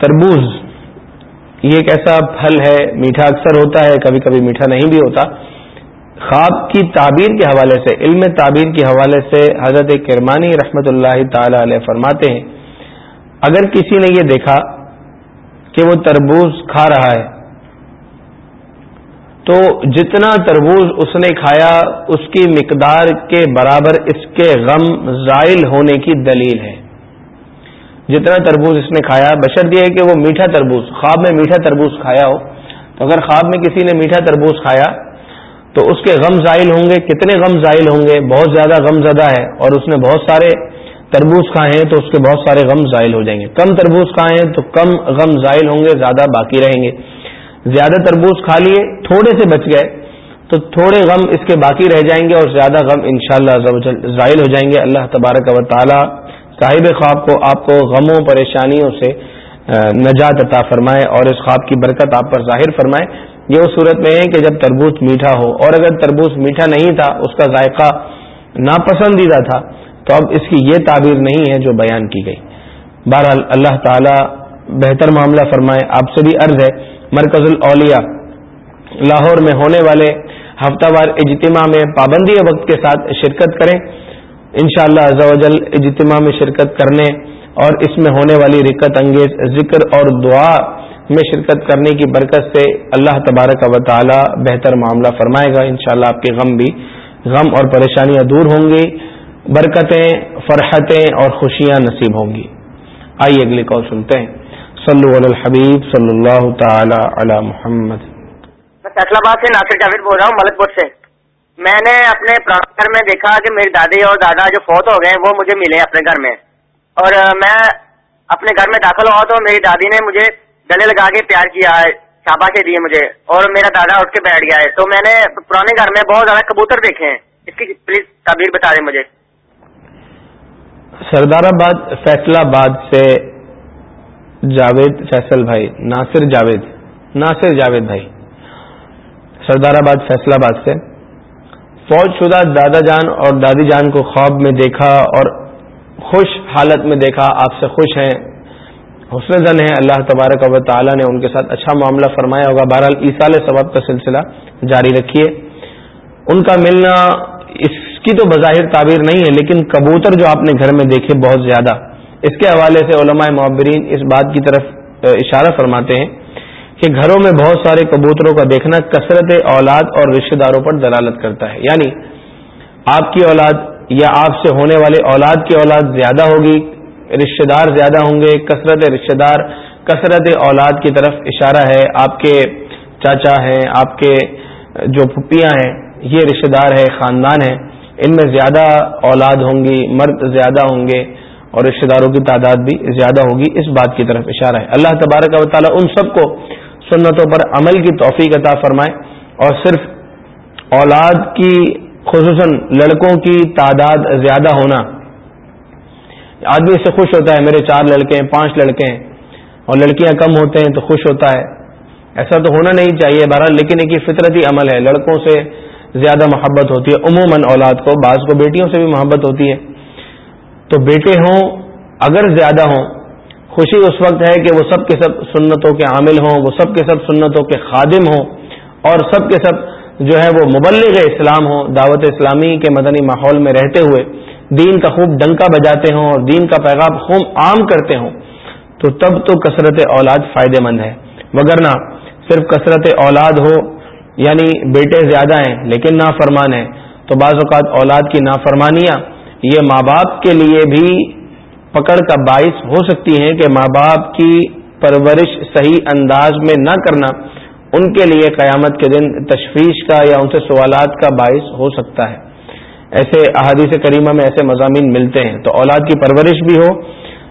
تربوز، یہ ایک ایسا پھل ہے؟ میٹھا اکثر ہوتا ہے، کبھی کبھی میٹھا نہیں بھی ہوتا۔ خواب کی تعبیر کے حوالے سے، علم تعبیر کے حوالے سے حضرت کرمانی رحمت اللہ تعالی علیہ فرماتے ہیں، اگر کسی نے یہ دیکھا کہ وہ تربوز کھا رہا ہے، تو جتنا تربوز اس نے کھایا، اس کی مقدار کے برابر اس کے غم زائل ہونے کی دلیل ہے۔ جتنا تربوز اس نے کھایا بشر یہ ہے کہ وہ میٹھا تربوز، خواب میں میٹھا تربوز کھایا ہو۔ تو اگر خواب میں کسی نے میٹھا تربوز کھایا تو اس کے غم زائل ہوں گے۔ کتنے غم زائل ہوں گے؟ بہت زیادہ غم زدہ ہے اور اس نے بہت سارے تربوز کھائے ہیں تو اس کے بہت سارے غم زائل ہو جائیں گے۔ کم تربوز کھائے ہیں تو کم غم زائل ہوں گے، زیادہ باقی رہیں گے۔ زیادہ تربوز کھا لیے، تھوڑے سے بچ گئے، تو تھوڑے غم اس کے باقی رہ جائیں گے اور زیادہ غم انشاءاللہ شاء ہو جائیں گے۔ اللہ تبارک و تعالی صاحب خواب کو آپ کو غموں، پریشانیوں سے نجات عطا فرمائے اور اس خواب کی برکت آپ پر ظاہر فرمائے۔ یہ اس صورت میں ہے کہ جب تربوز میٹھا ہو اور اگر تربوز میٹھا نہیں تھا، اس کا ذائقہ ناپسندیدہ تھا، تو اب اس کی یہ تعبیر نہیں ہے جو بیان کی گئی۔ بہرحال اللہ تعالی بہتر معاملہ فرمائے، آپ سے بھی عرض ہے، مرکز الاولیاء لاہور میں ہونے والے ہفتہ وار اجتماع میں پابندی وقت کے ساتھ شرکت کریں۔ انشاءاللہ شاء اللہ اجتماع میں شرکت کرنے اور اس میں ہونے والی رکت انگیز، ذکر اور دعا میں شرکت کرنے کی برکت سے اللہ تبارک و تعالی بہتر معاملہ فرمائے گا۔ انشاءاللہ شاء آپ کے غم بھی غم اور پریشانیاں دور ہوں گی، برکتیں، فرحتیں اور خوشیاں نصیب ہوں گی۔ آئیے اگلی کو سنتے ہیں۔ صلو علی الحبیب، صلی اللہ تعالی علی محمد۔ میں فیصلہ آباد سے ناصر جاوید بول رہا ہوں، ملک پور سے۔ میں نے اپنے گھر میں دیکھا کہ میری دادی اور دادا جو فوت ہو گئے، وہ مجھے ملے اپنے گھر میں۔ اور میں اپنے گھر میں داخل ہوا تو میری دادی نے مجھے گلے لگا کے پیار کیا ہے شابا کے دیے مجھے۔ اور میرا دادا اٹھ کے بیٹھ گیا ہے۔ تو میں نے پرانے گھر میں بہت زیادہ کبوتر دیکھے ہیں۔ اس کی پلیز تعبیر بتا دیں مجھے۔ سردار آباد، فیصلہ آباد سے جاوید فیصل بھائی، ناصر جاوید ناصر جاوید بھائی۔ سردار آباد، فیصلہ آباد سے۔ فوج شدہ دادا جان اور دادی جان کو خواب میں دیکھا اور خوش حالت میں دیکھا۔ آپ سے خوش ہیں۔ حسن زن ہے اللہ تبارک و تعالیٰ نے ان کے ساتھ اچھا معاملہ فرمایا ہوگا۔ بہرحال عیسال ثواب کا سلسلہ جاری رکھیے۔ ان کا ملنا اس کی تو بظاہر تعبیر نہیں ہے، لیکن کبوتر جو آپ نے گھر میں دیکھے بہت زیادہ۔ اس کے حوالے سے علماء معبرین اس بات کی طرف اشارہ فرماتے ہیں کہ گھروں میں بہت سارے کبوتروں کا دیکھنا کثرت اولاد اور رشتہ داروں پر دلالت کرتا ہے۔ یعنی آپ کی اولاد یا آپ سے ہونے والے اولاد کی اولاد زیادہ ہوگی رشتہ دار زیادہ ہوں گے، کثرت رشتہ دار کثرت اولاد کی طرف اشارہ ہے، آپ کے چاچا ہیں، آپ کے جو پھپیاں ہیں، یہ رشتہ دار ہے، خاندان ہے ان میں زیادہ اولاد ہوں گی، مرد زیادہ ہوں گے اور رشتے داروں کی تعداد بھی زیادہ ہوگی، اس بات کی طرف اشارہ ہے۔ اللہ تبارک و تعالیٰ ان سب کو سنتوں پر عمل کی توفیق عطا فرمائے اور صرف اولاد کی، خصوصاً لڑکوں کی تعداد زیادہ ہونا آدمی اس سے خوش ہوتا ہے، میرے چار لڑکے ہیں، پانچ لڑکے ہیں، اور لڑکیاں کم ہوتے ہیں تو خوش ہوتا ہے۔ ایسا تو ہونا نہیں چاہیے بہرحال، لیکن ایک فطرتی عمل ہے۔ لڑکوں سے زیادہ محبت ہوتی ہے، عموماً اولاد کو، بعض کو بیٹیوں سے بھی محبت ہوتی ہے۔ تو بیٹے ہوں، اگر زیادہ ہوں، خوشی اس وقت ہے کہ وہ سب کے سب سنتوں کے عامل ہوں، وہ سب کے سب سنتوں کے خادم ہوں، اور سب کے سب جو ہے وہ مبلغ اسلام ہوں، دعوت اسلامی کے مدنی ماحول میں رہتے ہوئے۔ دین کا خوب ڈنکا بجاتے ہوں اور دین کا پیغام خوب عام کرتے ہوں، تو تب تو کثرت اولاد فائدہ مند ہے۔ وگرنہ صرف کثرت اولاد ہو یعنی بیٹے زیادہ ہیں لیکن نافرمان ہیں، تو بعض اوقات اولاد کی نافرمانیاں یہ ماں باپ کے لیے بھی پکڑ کا باعث ہو سکتی ہیں کہ ماں باپ کی پرورش صحیح انداز میں نہ کرنا ان کے لیے قیامت کے دن تشویش کا یا ان سے سوالات کا باعث ہو سکتا ہے۔ ایسے احادیث کریمہ میں ایسے مضامین ملتے ہیں۔ تو اولاد کی پرورش بھی ہو،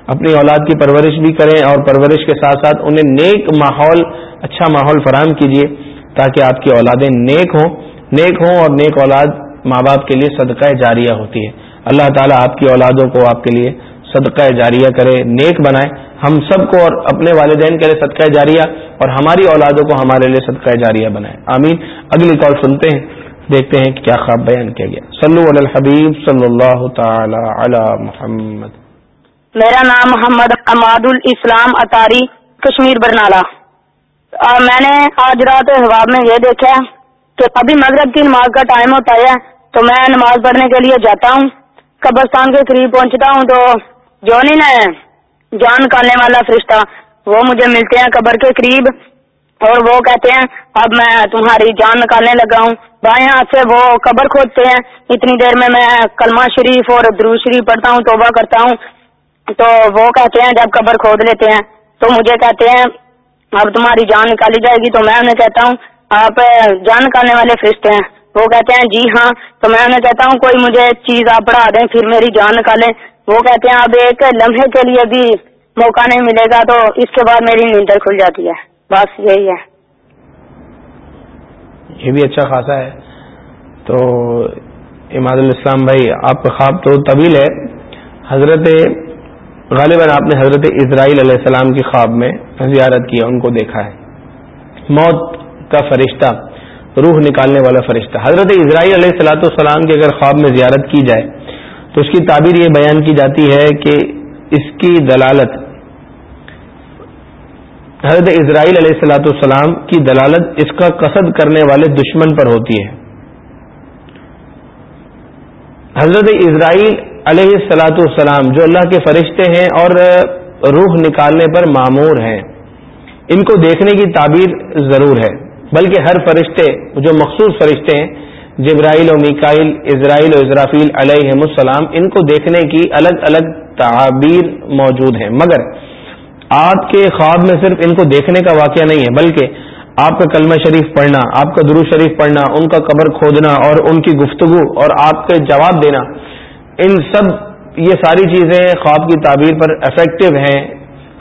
اپنی اولاد کی پرورش بھی کریں اور پرورش کے ساتھ ساتھ انہیں نیک ماحول اچھا ماحول فراہم کیجیے تاکہ آپ کی اولادیں نیک ہوں۔ نیک ہوں اور نیک اولاد ماں باپ کے لیے صدقہ جاریہ ہوتی ہے۔ اللہ تعالیٰ آپ کی اولادوں کو آپ کے لیے صدقہ جاریہ کرے، نیک بنائے۔ ہم سب کو اور اپنے والدین کے لیے صدقہ جاریہ اور ہماری اولادوں کو ہمارے لیے صدقہ جاریہ بنائے۔ آمین۔ اگلی کال سنتے ہیں۔ دیکھتے ہیں کہ کیا خواب بیان کیا گیا۔ صلو علی الحبیب صلی اللہ تعالی علی محمد۔ میرا نام محمد اماد الاسلام اطاری، کشمیر برنالہ میں نے آج رات احباب میں یہ دیکھا کہ ابھی مغرب کی نماز کا ٹائم ہوتا ہے تو میں نماز پڑھنے کے لیے جاتا ہوں۔ قبرستان کے قریب پہنچتا ہوں تو جو نہیں نا جان نکالنے والا فرشتہ، وہ مجھے ملتے ہیں قبر کے قریب۔ اور وہ کہتے ہیں، اب میں تمہاری جان نکالنے لگا ہوں۔ بائیں ہاتھ سے وہ قبر کھودتے ہیں۔ اتنی دیر میں میں کلمہ شریف اور درو شریف پڑھتا ہوں، توبہ کرتا ہوں۔ تو وہ کہتے ہیں، جب قبر کھود لیتے ہیں، تو مجھے کہتے ہیں، اب تمہاری جان نکالی جائے گی۔ تو میں انہیں کہتا ہوں، آپ جان نکالنے والے فرشتے ہیں۔ وہ کہتے ہیں جی ہاں۔ تو میں انہیں کہتا ہوں، کوئی مجھے چیز آپ پڑھا دیں، پھر میری جان نکالیں۔ وہ کہتے ہیں، اب ایک لمحے کے لیے بھی موقع نہیں ملے گا، تو اس کے بعد میری نیندر کھل جاتی ہے۔ بس یہی ہے۔ یہ بھی اچھا خاصا ہے۔ تو اماد الاسلام بھائی، آپ کا خواب تو طویل ہے۔ حضرت غالباً آپ نے حضرت اسرائیل علیہ السلام کی خواب میں زیارت کی ان کو دیکھا ہے۔ موت کا فرشتہ، روح نکالنے والا فرشتہ۔ حضرت اسرائیل علیہ السلاۃ السلام کی اگر خواب میں زیارت کی جائے، تو اس کی تعبیر یہ بیان کی جاتی ہے کہ اس کی دلالت حضرت اسرائیل علیہ السلاۃ السلام کی دلالت اس کا قصد کرنے والے دشمن پر ہوتی ہے۔ حضرت اسرائیل علیہ السلاۃ السلام جو اللہ کے فرشتے ہیں اور روح نکالنے پر معمور ہیں، ان کو دیکھنے کی تعبیر ضرور ہے۔ بلکہ ہر فرشتے، جو مخصوص فرشتے ہیں، جبرائیل و میکائل اسرائیل و اسرافیل علیہ السلام، ان کو دیکھنے کی الگ الگ تعبیر موجود ہیں۔ مگر آپ کے خواب میں صرف ان کو دیکھنے کا واقعہ نہیں ہے، بلکہ آپ کا کلمہ شریف پڑھنا، آپ کا درو شریف پڑھنا، ان کا قبر کھودنا اور ان کی گفتگو اور آپ کے جواب دینا، ان سب یہ ساری چیزیں خواب کی تعبیر پر افیکٹو ہیں،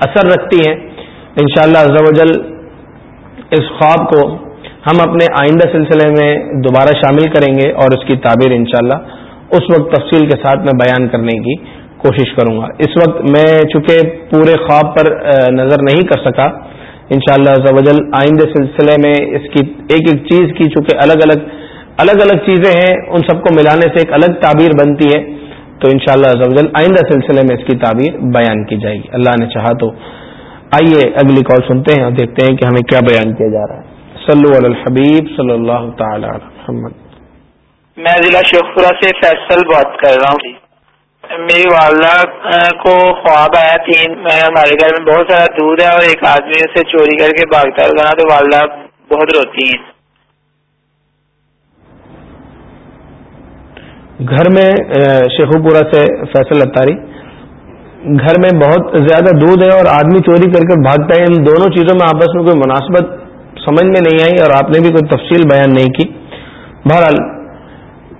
اثر رکھتی ہیں۔ انشاءاللہ شاء اللہ اس خواب کو ہم اپنے آئندہ سلسلے میں دوبارہ شامل کریں گے اور اس کی تعبیر انشاءاللہ اس وقت تفصیل کے ساتھ میں بیان کرنے کی کوشش کروں گا۔ اس وقت میں چونکہ پورے خواب پر نظر نہیں کر سکا، انشاءاللہ شاء اللہ آئندہ سلسلے میں اس کی ایک ایک چیز کی چونکہ الگ الگ الگ الگ چیزیں ہیں، ان سب کو ملانے سے ایک الگ تعبیر بنتی ہے۔ تو انشاءاللہ شاء اللہ آئندہ سلسلے میں اس کی تعبیر بیان کی جائے گی۔ اللہ نے چاہا تو آئیے اگلی کال سنتے ہیں اور دیکھتے ہیں کہ ہمیں کیا بیان کیا جا رہا ہے۔ صلو علی الحبیب صلی اللہ تعالی علی محمد۔ میں ضلع شیخپورہ سے فیصل بات کر رہا ہوں۔ میری والدہ کو خواب آیا تین ہمارے گھر میں بہت سارا دودھ ہے اور ایک آدمی اسے چوری کر کے بھاگتا ہے، تو والدہ بہت روتی ہیں۔ گھر میں شیخو پورہ سے فیصل اتاری گھر میں بہت زیادہ دودھ ہے اور آدمی چوری کر کے بھاگتا ہے، ان دونوں چیزوں میں آپس میں کوئی مناسبت سمجھ میں نہیں آئی اور آپ نے بھی کوئی تفصیل بیان نہیں کی۔ بہرحال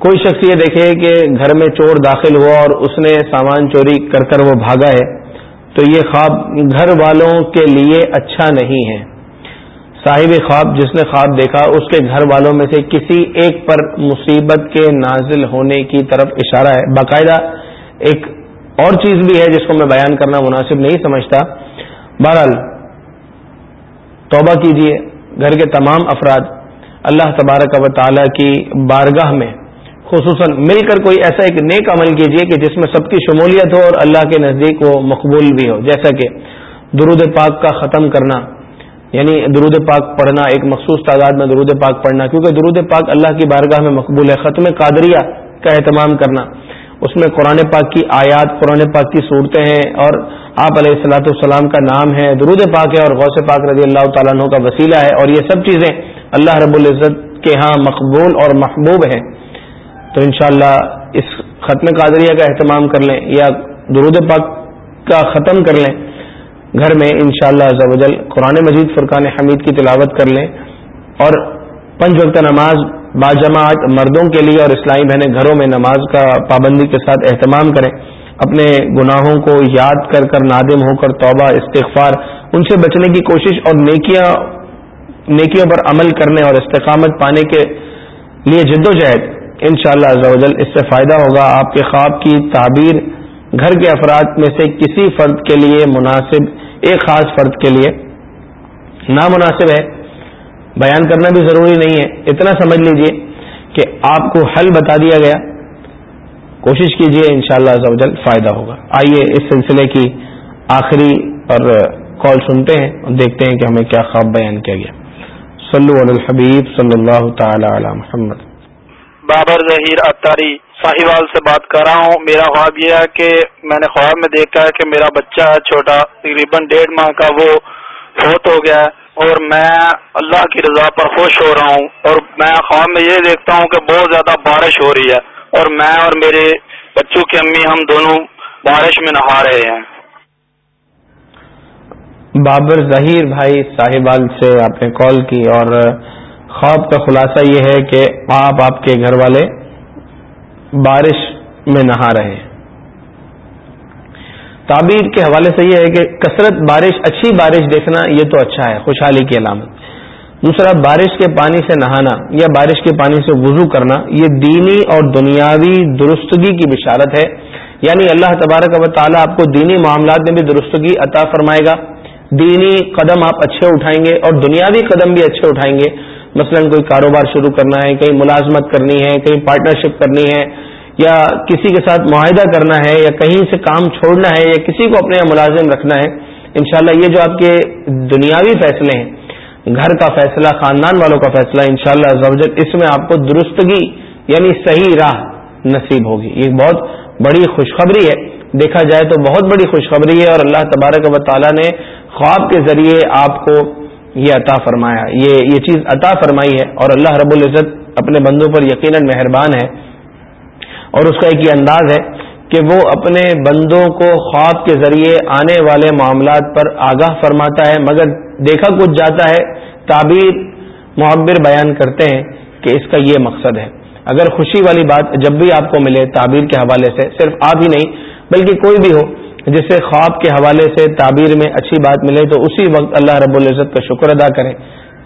کوئی شخص یہ دیکھے کہ گھر میں چور داخل ہوا اور اس نے سامان چوری کر کر وہ بھاگا ہے، تو یہ خواب گھر والوں کے لیے اچھا نہیں ہے۔ صاحب خواب، جس نے خواب دیکھا، اس کے گھر والوں میں سے کسی ایک پر مصیبت کے نازل ہونے کی طرف اشارہ ہے۔ باقاعدہ ایک اور چیز بھی ہے جس کو میں بیان کرنا مناسب نہیں سمجھتا۔ بہرحال، توبہ کیجیے گھر کے تمام افراد۔ اللہ تبارک و تعالی کی بارگاہ میں خصوصاً مل کر کوئی ایسا ایک نیک عمل کیجیے کہ جس میں سب کی شمولیت ہو اور اللہ کے نزدیک وہ مقبول بھی ہو۔ جیسا کہ درود پاک کا ختم کرنا یعنی درود پاک پڑھنا، ایک مخصوص تعداد میں درود پاک پڑھنا، کیونکہ درود پاک اللہ کی بارگاہ میں مقبول ہے۔ ختم قادریہ کا اہتمام کرنا۔ اس میں قرآن پاک کی آیات، قرآن پاک کی صورتیں ہیں اور آپ علیہ السلاۃ السلام کا نام ہے۔ درود پاک ہے اور غوث پاک رضی اللہ تعالیٰ عنہ کا وسیلہ ہے۔ اور یہ سب چیزیں اللہ رب العزت کے ہاں مقبول اور محبوب ہیں۔ تو انشاءاللہ اس ختم قادریہ کا اہتمام کر لیں یا درود پاک کا ختم کر لیں، گھر میں انشاءاللہ شاء اللہ قرآن مجید، فرقان حمید کی تلاوت کر لیں۔ اور پنج وقت نماز باجماعت مردوں کے لیے اور اسلامی بہنیں گھروں میں نماز کا پابندی کے ساتھ اہتمام کریں۔ اپنے گناہوں کو یاد کر کر نادم ہو، کر توبہ، استغفار، ان سے بچنے کی کوشش اور نیکیاں، نیکیوں پر عمل کرنے اور استقامت پانے کے لیے جد و جہد ان شاء اللہ اس سے فائدہ ہوگا آپ کے خواب کی تعبیر گھر کے افراد میں سے کسی فرد کے لیے مناسب، ایک خاص فرد کے لیے نامناسب ہے۔ بیان کرنا بھی ضروری نہیں ہے۔ اتنا سمجھ لیجیے کہ آپ کو حل بتا دیا گیا۔ کوشش کیجیے انشاءاللہ شاء اللہ فائدہ ہوگا۔ آئیے اس سلسلے کی آخری اور کال سنتے ہیں اور دیکھتے ہیں کہ ہمیں کیا خواب بیان کیا گیا۔ صلو علی الحبیب صلی اللہ تعالی علی محمد۔ بابر ظہیر اتاری ساہیوال سے بات کر رہا ہوں۔ میرا خواب یہ ہے کہ میں نے خواب میں دیکھا ہے کہ میرا بچہ ہے چھوٹا، تقریباً ڈیڑھ ماہ کا وہ فوت ہو گیا ہے اور میں اللہ کی رضا پر خوش ہو رہا ہوں اور میں خواب میں یہ دیکھتا ہوں کہ بہت زیادہ بارش ہو رہی ہے اور میں اور میرے بچوں کی امی ہم دونوں بارش میں نہا رہے ہیں۔ بابر ظہیر بھائی صاحبال سے آپ نے کال کی اور خواب کا خلاصہ یہ ہے کہ آپ آپ کے گھر والے بارش میں نہا رہے ہیں۔ تعبیر کے حوالے سے یہ ہے کہ کثرت بارش، اچھی بارش دیکھنا یہ تو اچھا ہے، خوشحالی کی علامت۔ دوسرا، بارش کے پانی سے نہانا یا بارش کے پانی سے وضو کرنا یہ دینی اور دنیاوی درستگی کی بشارت ہے۔ یعنی اللہ تبارک و تعالیٰ آپ کو دینی معاملات میں بھی درستگی عطا فرمائے گا۔ دینی قدم آپ اچھے اٹھائیں گے اور دنیاوی قدم بھی اچھے اٹھائیں گے۔ مثلا کوئی کاروبار شروع کرنا ہے، کہیں ملازمت کرنی ہے، کہیں پارٹنرشپ کرنی ہے، یا کسی کے ساتھ معاہدہ کرنا ہے، یا کہیں سے کام چھوڑنا ہے، یا کسی کو اپنے ملازم رکھنا ہے، انشاءاللہ یہ جو آپ کے دنیاوی فیصلے ہیں، گھر کا فیصلہ، خاندان والوں کا فیصلہ، انشاءاللہ شاء اللہ اس میں آپ کو درستگی یعنی صحیح راہ نصیب ہوگی۔ یہ بہت بڑی خوشخبری ہے۔ دیکھا جائے تو بہت بڑی خوشخبری ہے اور اللہ تبارک و تعالیٰ نے خواب کے ذریعے آپ کو یہ عطا فرمایا، یہ یہ چیز عطا فرمائی ہے اور اللہ رب العزت اپنے بندوں پر یقیناً مہربان ہے۔ اور اس کا ایک یہ انداز ہے کہ وہ اپنے بندوں کو خواب کے ذریعے آنے والے معاملات پر آگاہ فرماتا ہے۔ مگر دیکھا کچھ جاتا ہے، تعبیر معبر بیان کرتے ہیں کہ اس کا یہ مقصد ہے۔ اگر خوشی والی بات جب بھی آپ کو ملے تعبیر کے حوالے سے، صرف آپ ہی نہیں، بلکہ کوئی بھی ہو جسے خواب کے حوالے سے تعبیر میں اچھی بات ملے تو اسی وقت اللہ رب العزت کا شکر ادا کریں۔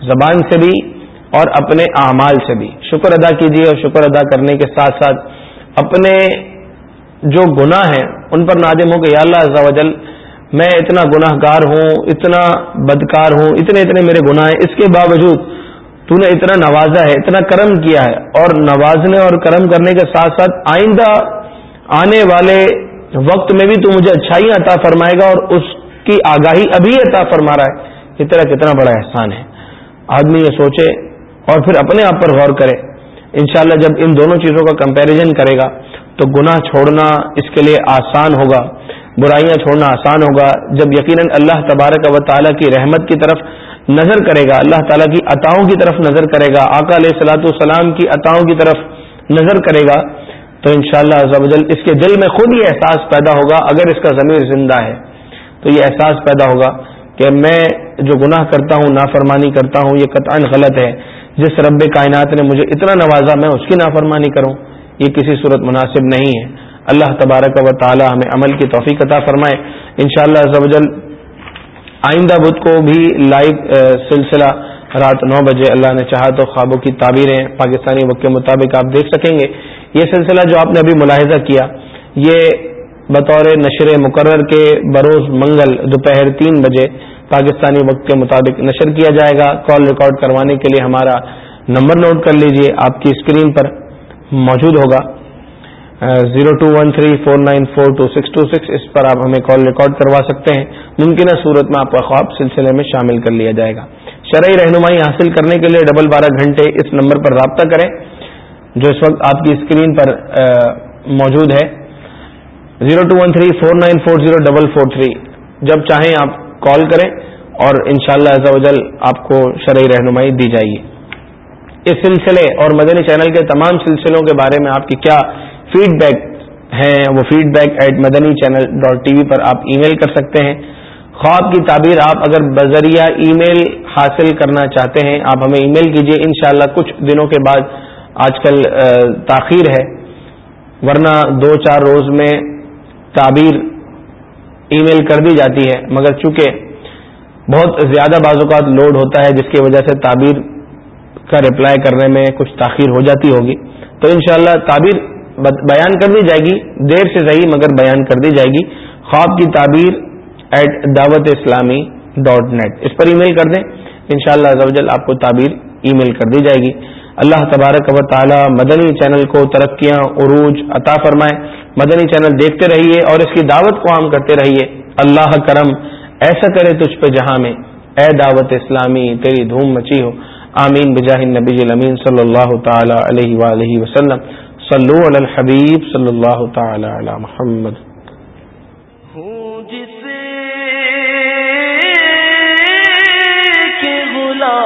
زبان سے بھی اور اپنے اعمال سے بھی۔ شکر ادا کیجیے اور شکر ادا کرنے کے ساتھ ساتھ اپنے جو گناہ ہیں، ان پر نادم ہو کہ یا اللہ جل، میں اتنا گناہ گار ہوں، اتنا بدکار ہوں، اتنے اتنے میرے گناہ ہیں۔ اس کے باوجود تو نے اتنا نوازا ہے، اتنا کرم کیا ہے۔ اور نوازنے اور کرم کرنے کے ساتھ ساتھ آئندہ آنے والے وقت میں بھی تو مجھے اچھائی عطا فرمائے گا اور اس کی آگاہی ابھی عطا فرما رہا ہے یہ طرح کتنا بڑا احسان ہے۔ آدمی یہ سوچے اور پھر اپنے آپ پر غور کرے۔ انشاءاللہ جب ان دونوں چیزوں کا کمپیریزن کرے گا تو گناہ چھوڑنا اس کے لیے آسان ہوگا، برائیاں چھوڑنا آسان ہوگا۔ جب یقیناً اللہ تبارک و تعالیٰ کی رحمت کی طرف نظر کرے گا، اللہ تعالیٰ کی عطاؤں کی طرف نظر کرے گا۔ آقا علیہ السلاۃ والسلام کی عطاؤں کی طرف نظر کرے گا۔ تو انشاءاللہ شاء اللہ اس کے دل میں خود یہ احساس پیدا ہوگا، اگر اس کا ضمیر زندہ ہے، تو یہ احساس پیدا ہوگا کہ میں جو گناہ کرتا ہوں، نافرمانی کرتا ہوں، یہ قطعا غلط ہے۔ جس رب کائنات نے مجھے اتنا نوازا، میں اس کی نافرمانی کروں، یہ کسی صورت مناسب نہیں ہے۔ اللہ تبارک و تعالی ہمیں عمل کی توفیق عطا فرمائے۔ انشاءاللہ شاء اللہ آئندہ بدھ کو بھی لائیو سلسلہ رات نو بجے اللہ نے چاہا تو خوابوں کی تعبیریں، پاکستانی وقت کے مطابق آپ دیکھ سکیں گے۔ یہ سلسلہ جو آپ نے ابھی ملاحظہ کیا، یہ بطور نشر مقرر کے بروز منگل دوپہر تین بجے پاکستانی وقت کے مطابق نشر کیا جائے گا۔ کال ریکارڈ کروانے کے لیے ہمارا نمبر نوٹ کر لیجیے، آپ کی اسکرین پر موجود ہوگا۔ Zero two one three four nine four two six two six, اس پر آپ ہمیں کال ریکارڈ کروا سکتے ہیں۔ ممکنہ صورت میں آپ کا خواب سلسلے میں شامل کر لیا جائے گا۔ شرعی رہنمائی حاصل کرنے کے لیے ڈبل بارہ گھنٹے اس نمبر پر رابطہ کریں۔ جو اس وقت آپ کی اسکرین پر موجود ہے، zero two one three, four nine four zero double four three. جب چاہیں آپ کال کریں اور ان شاء اللہ آپ کو شرعی رہنمائی دی جائے گی۔ اس سلسلے اور مدنی چینل کے تمام سلسلوں کے بارے میں آپ کی کیا فیڈ بیک ہیں، وہ feedback at Madani channel dot T V پر آپ ای میل کر سکتے ہیں۔ خواب کی تعبیر آپ اگر بذریعہ ای میل حاصل کرنا چاہتے ہیں، آپ ہمیں ای میل کیجیے انشاءاللہ کچھ دنوں کے بعد آج کل تاخیر ہے، ورنہ دو چار روز میں تعبیر ای میل کر دی جاتی ہے۔ مگر چونکہ بہت زیادہ بعض اوقات لوڈ ہوتا ہے، جس کی وجہ سے تعبیر کا رپلائی کرنے میں کچھ تاخیر ہو جاتی ہوگی، تو انشاءاللہ تعبیر بیان کر دی جائے گی۔ دیر سے صحیح، مگر بیان کر دی جائے گی۔ خواب کی تعبیر ایٹ دعوت اسلامی ڈاٹ نیٹ اس پر ای میل کر دیں۔ ان شاء اللہ آپ کو تعبیر ای میل کر دی جائے گی۔ اللہ تبارک و تعالی مدنی چینل کو ترقیاں، عروج عطا فرمائے۔ مدنی چینل دیکھتے رہیے اور اس کی دعوت کو عام کرتے رہیے۔ اللہ کرم، ایسا کرے تجھ پہ جہاں میں۔ اے دعوت اسلامی، تیری دھوم مچی ہو۔ آمین۔ بجاہ نبی الامین صلی اللہ تعالی علیہ وآلہ وسلم۔ صلو علی الحبیب صلی اللہ تعالی علی محمد۔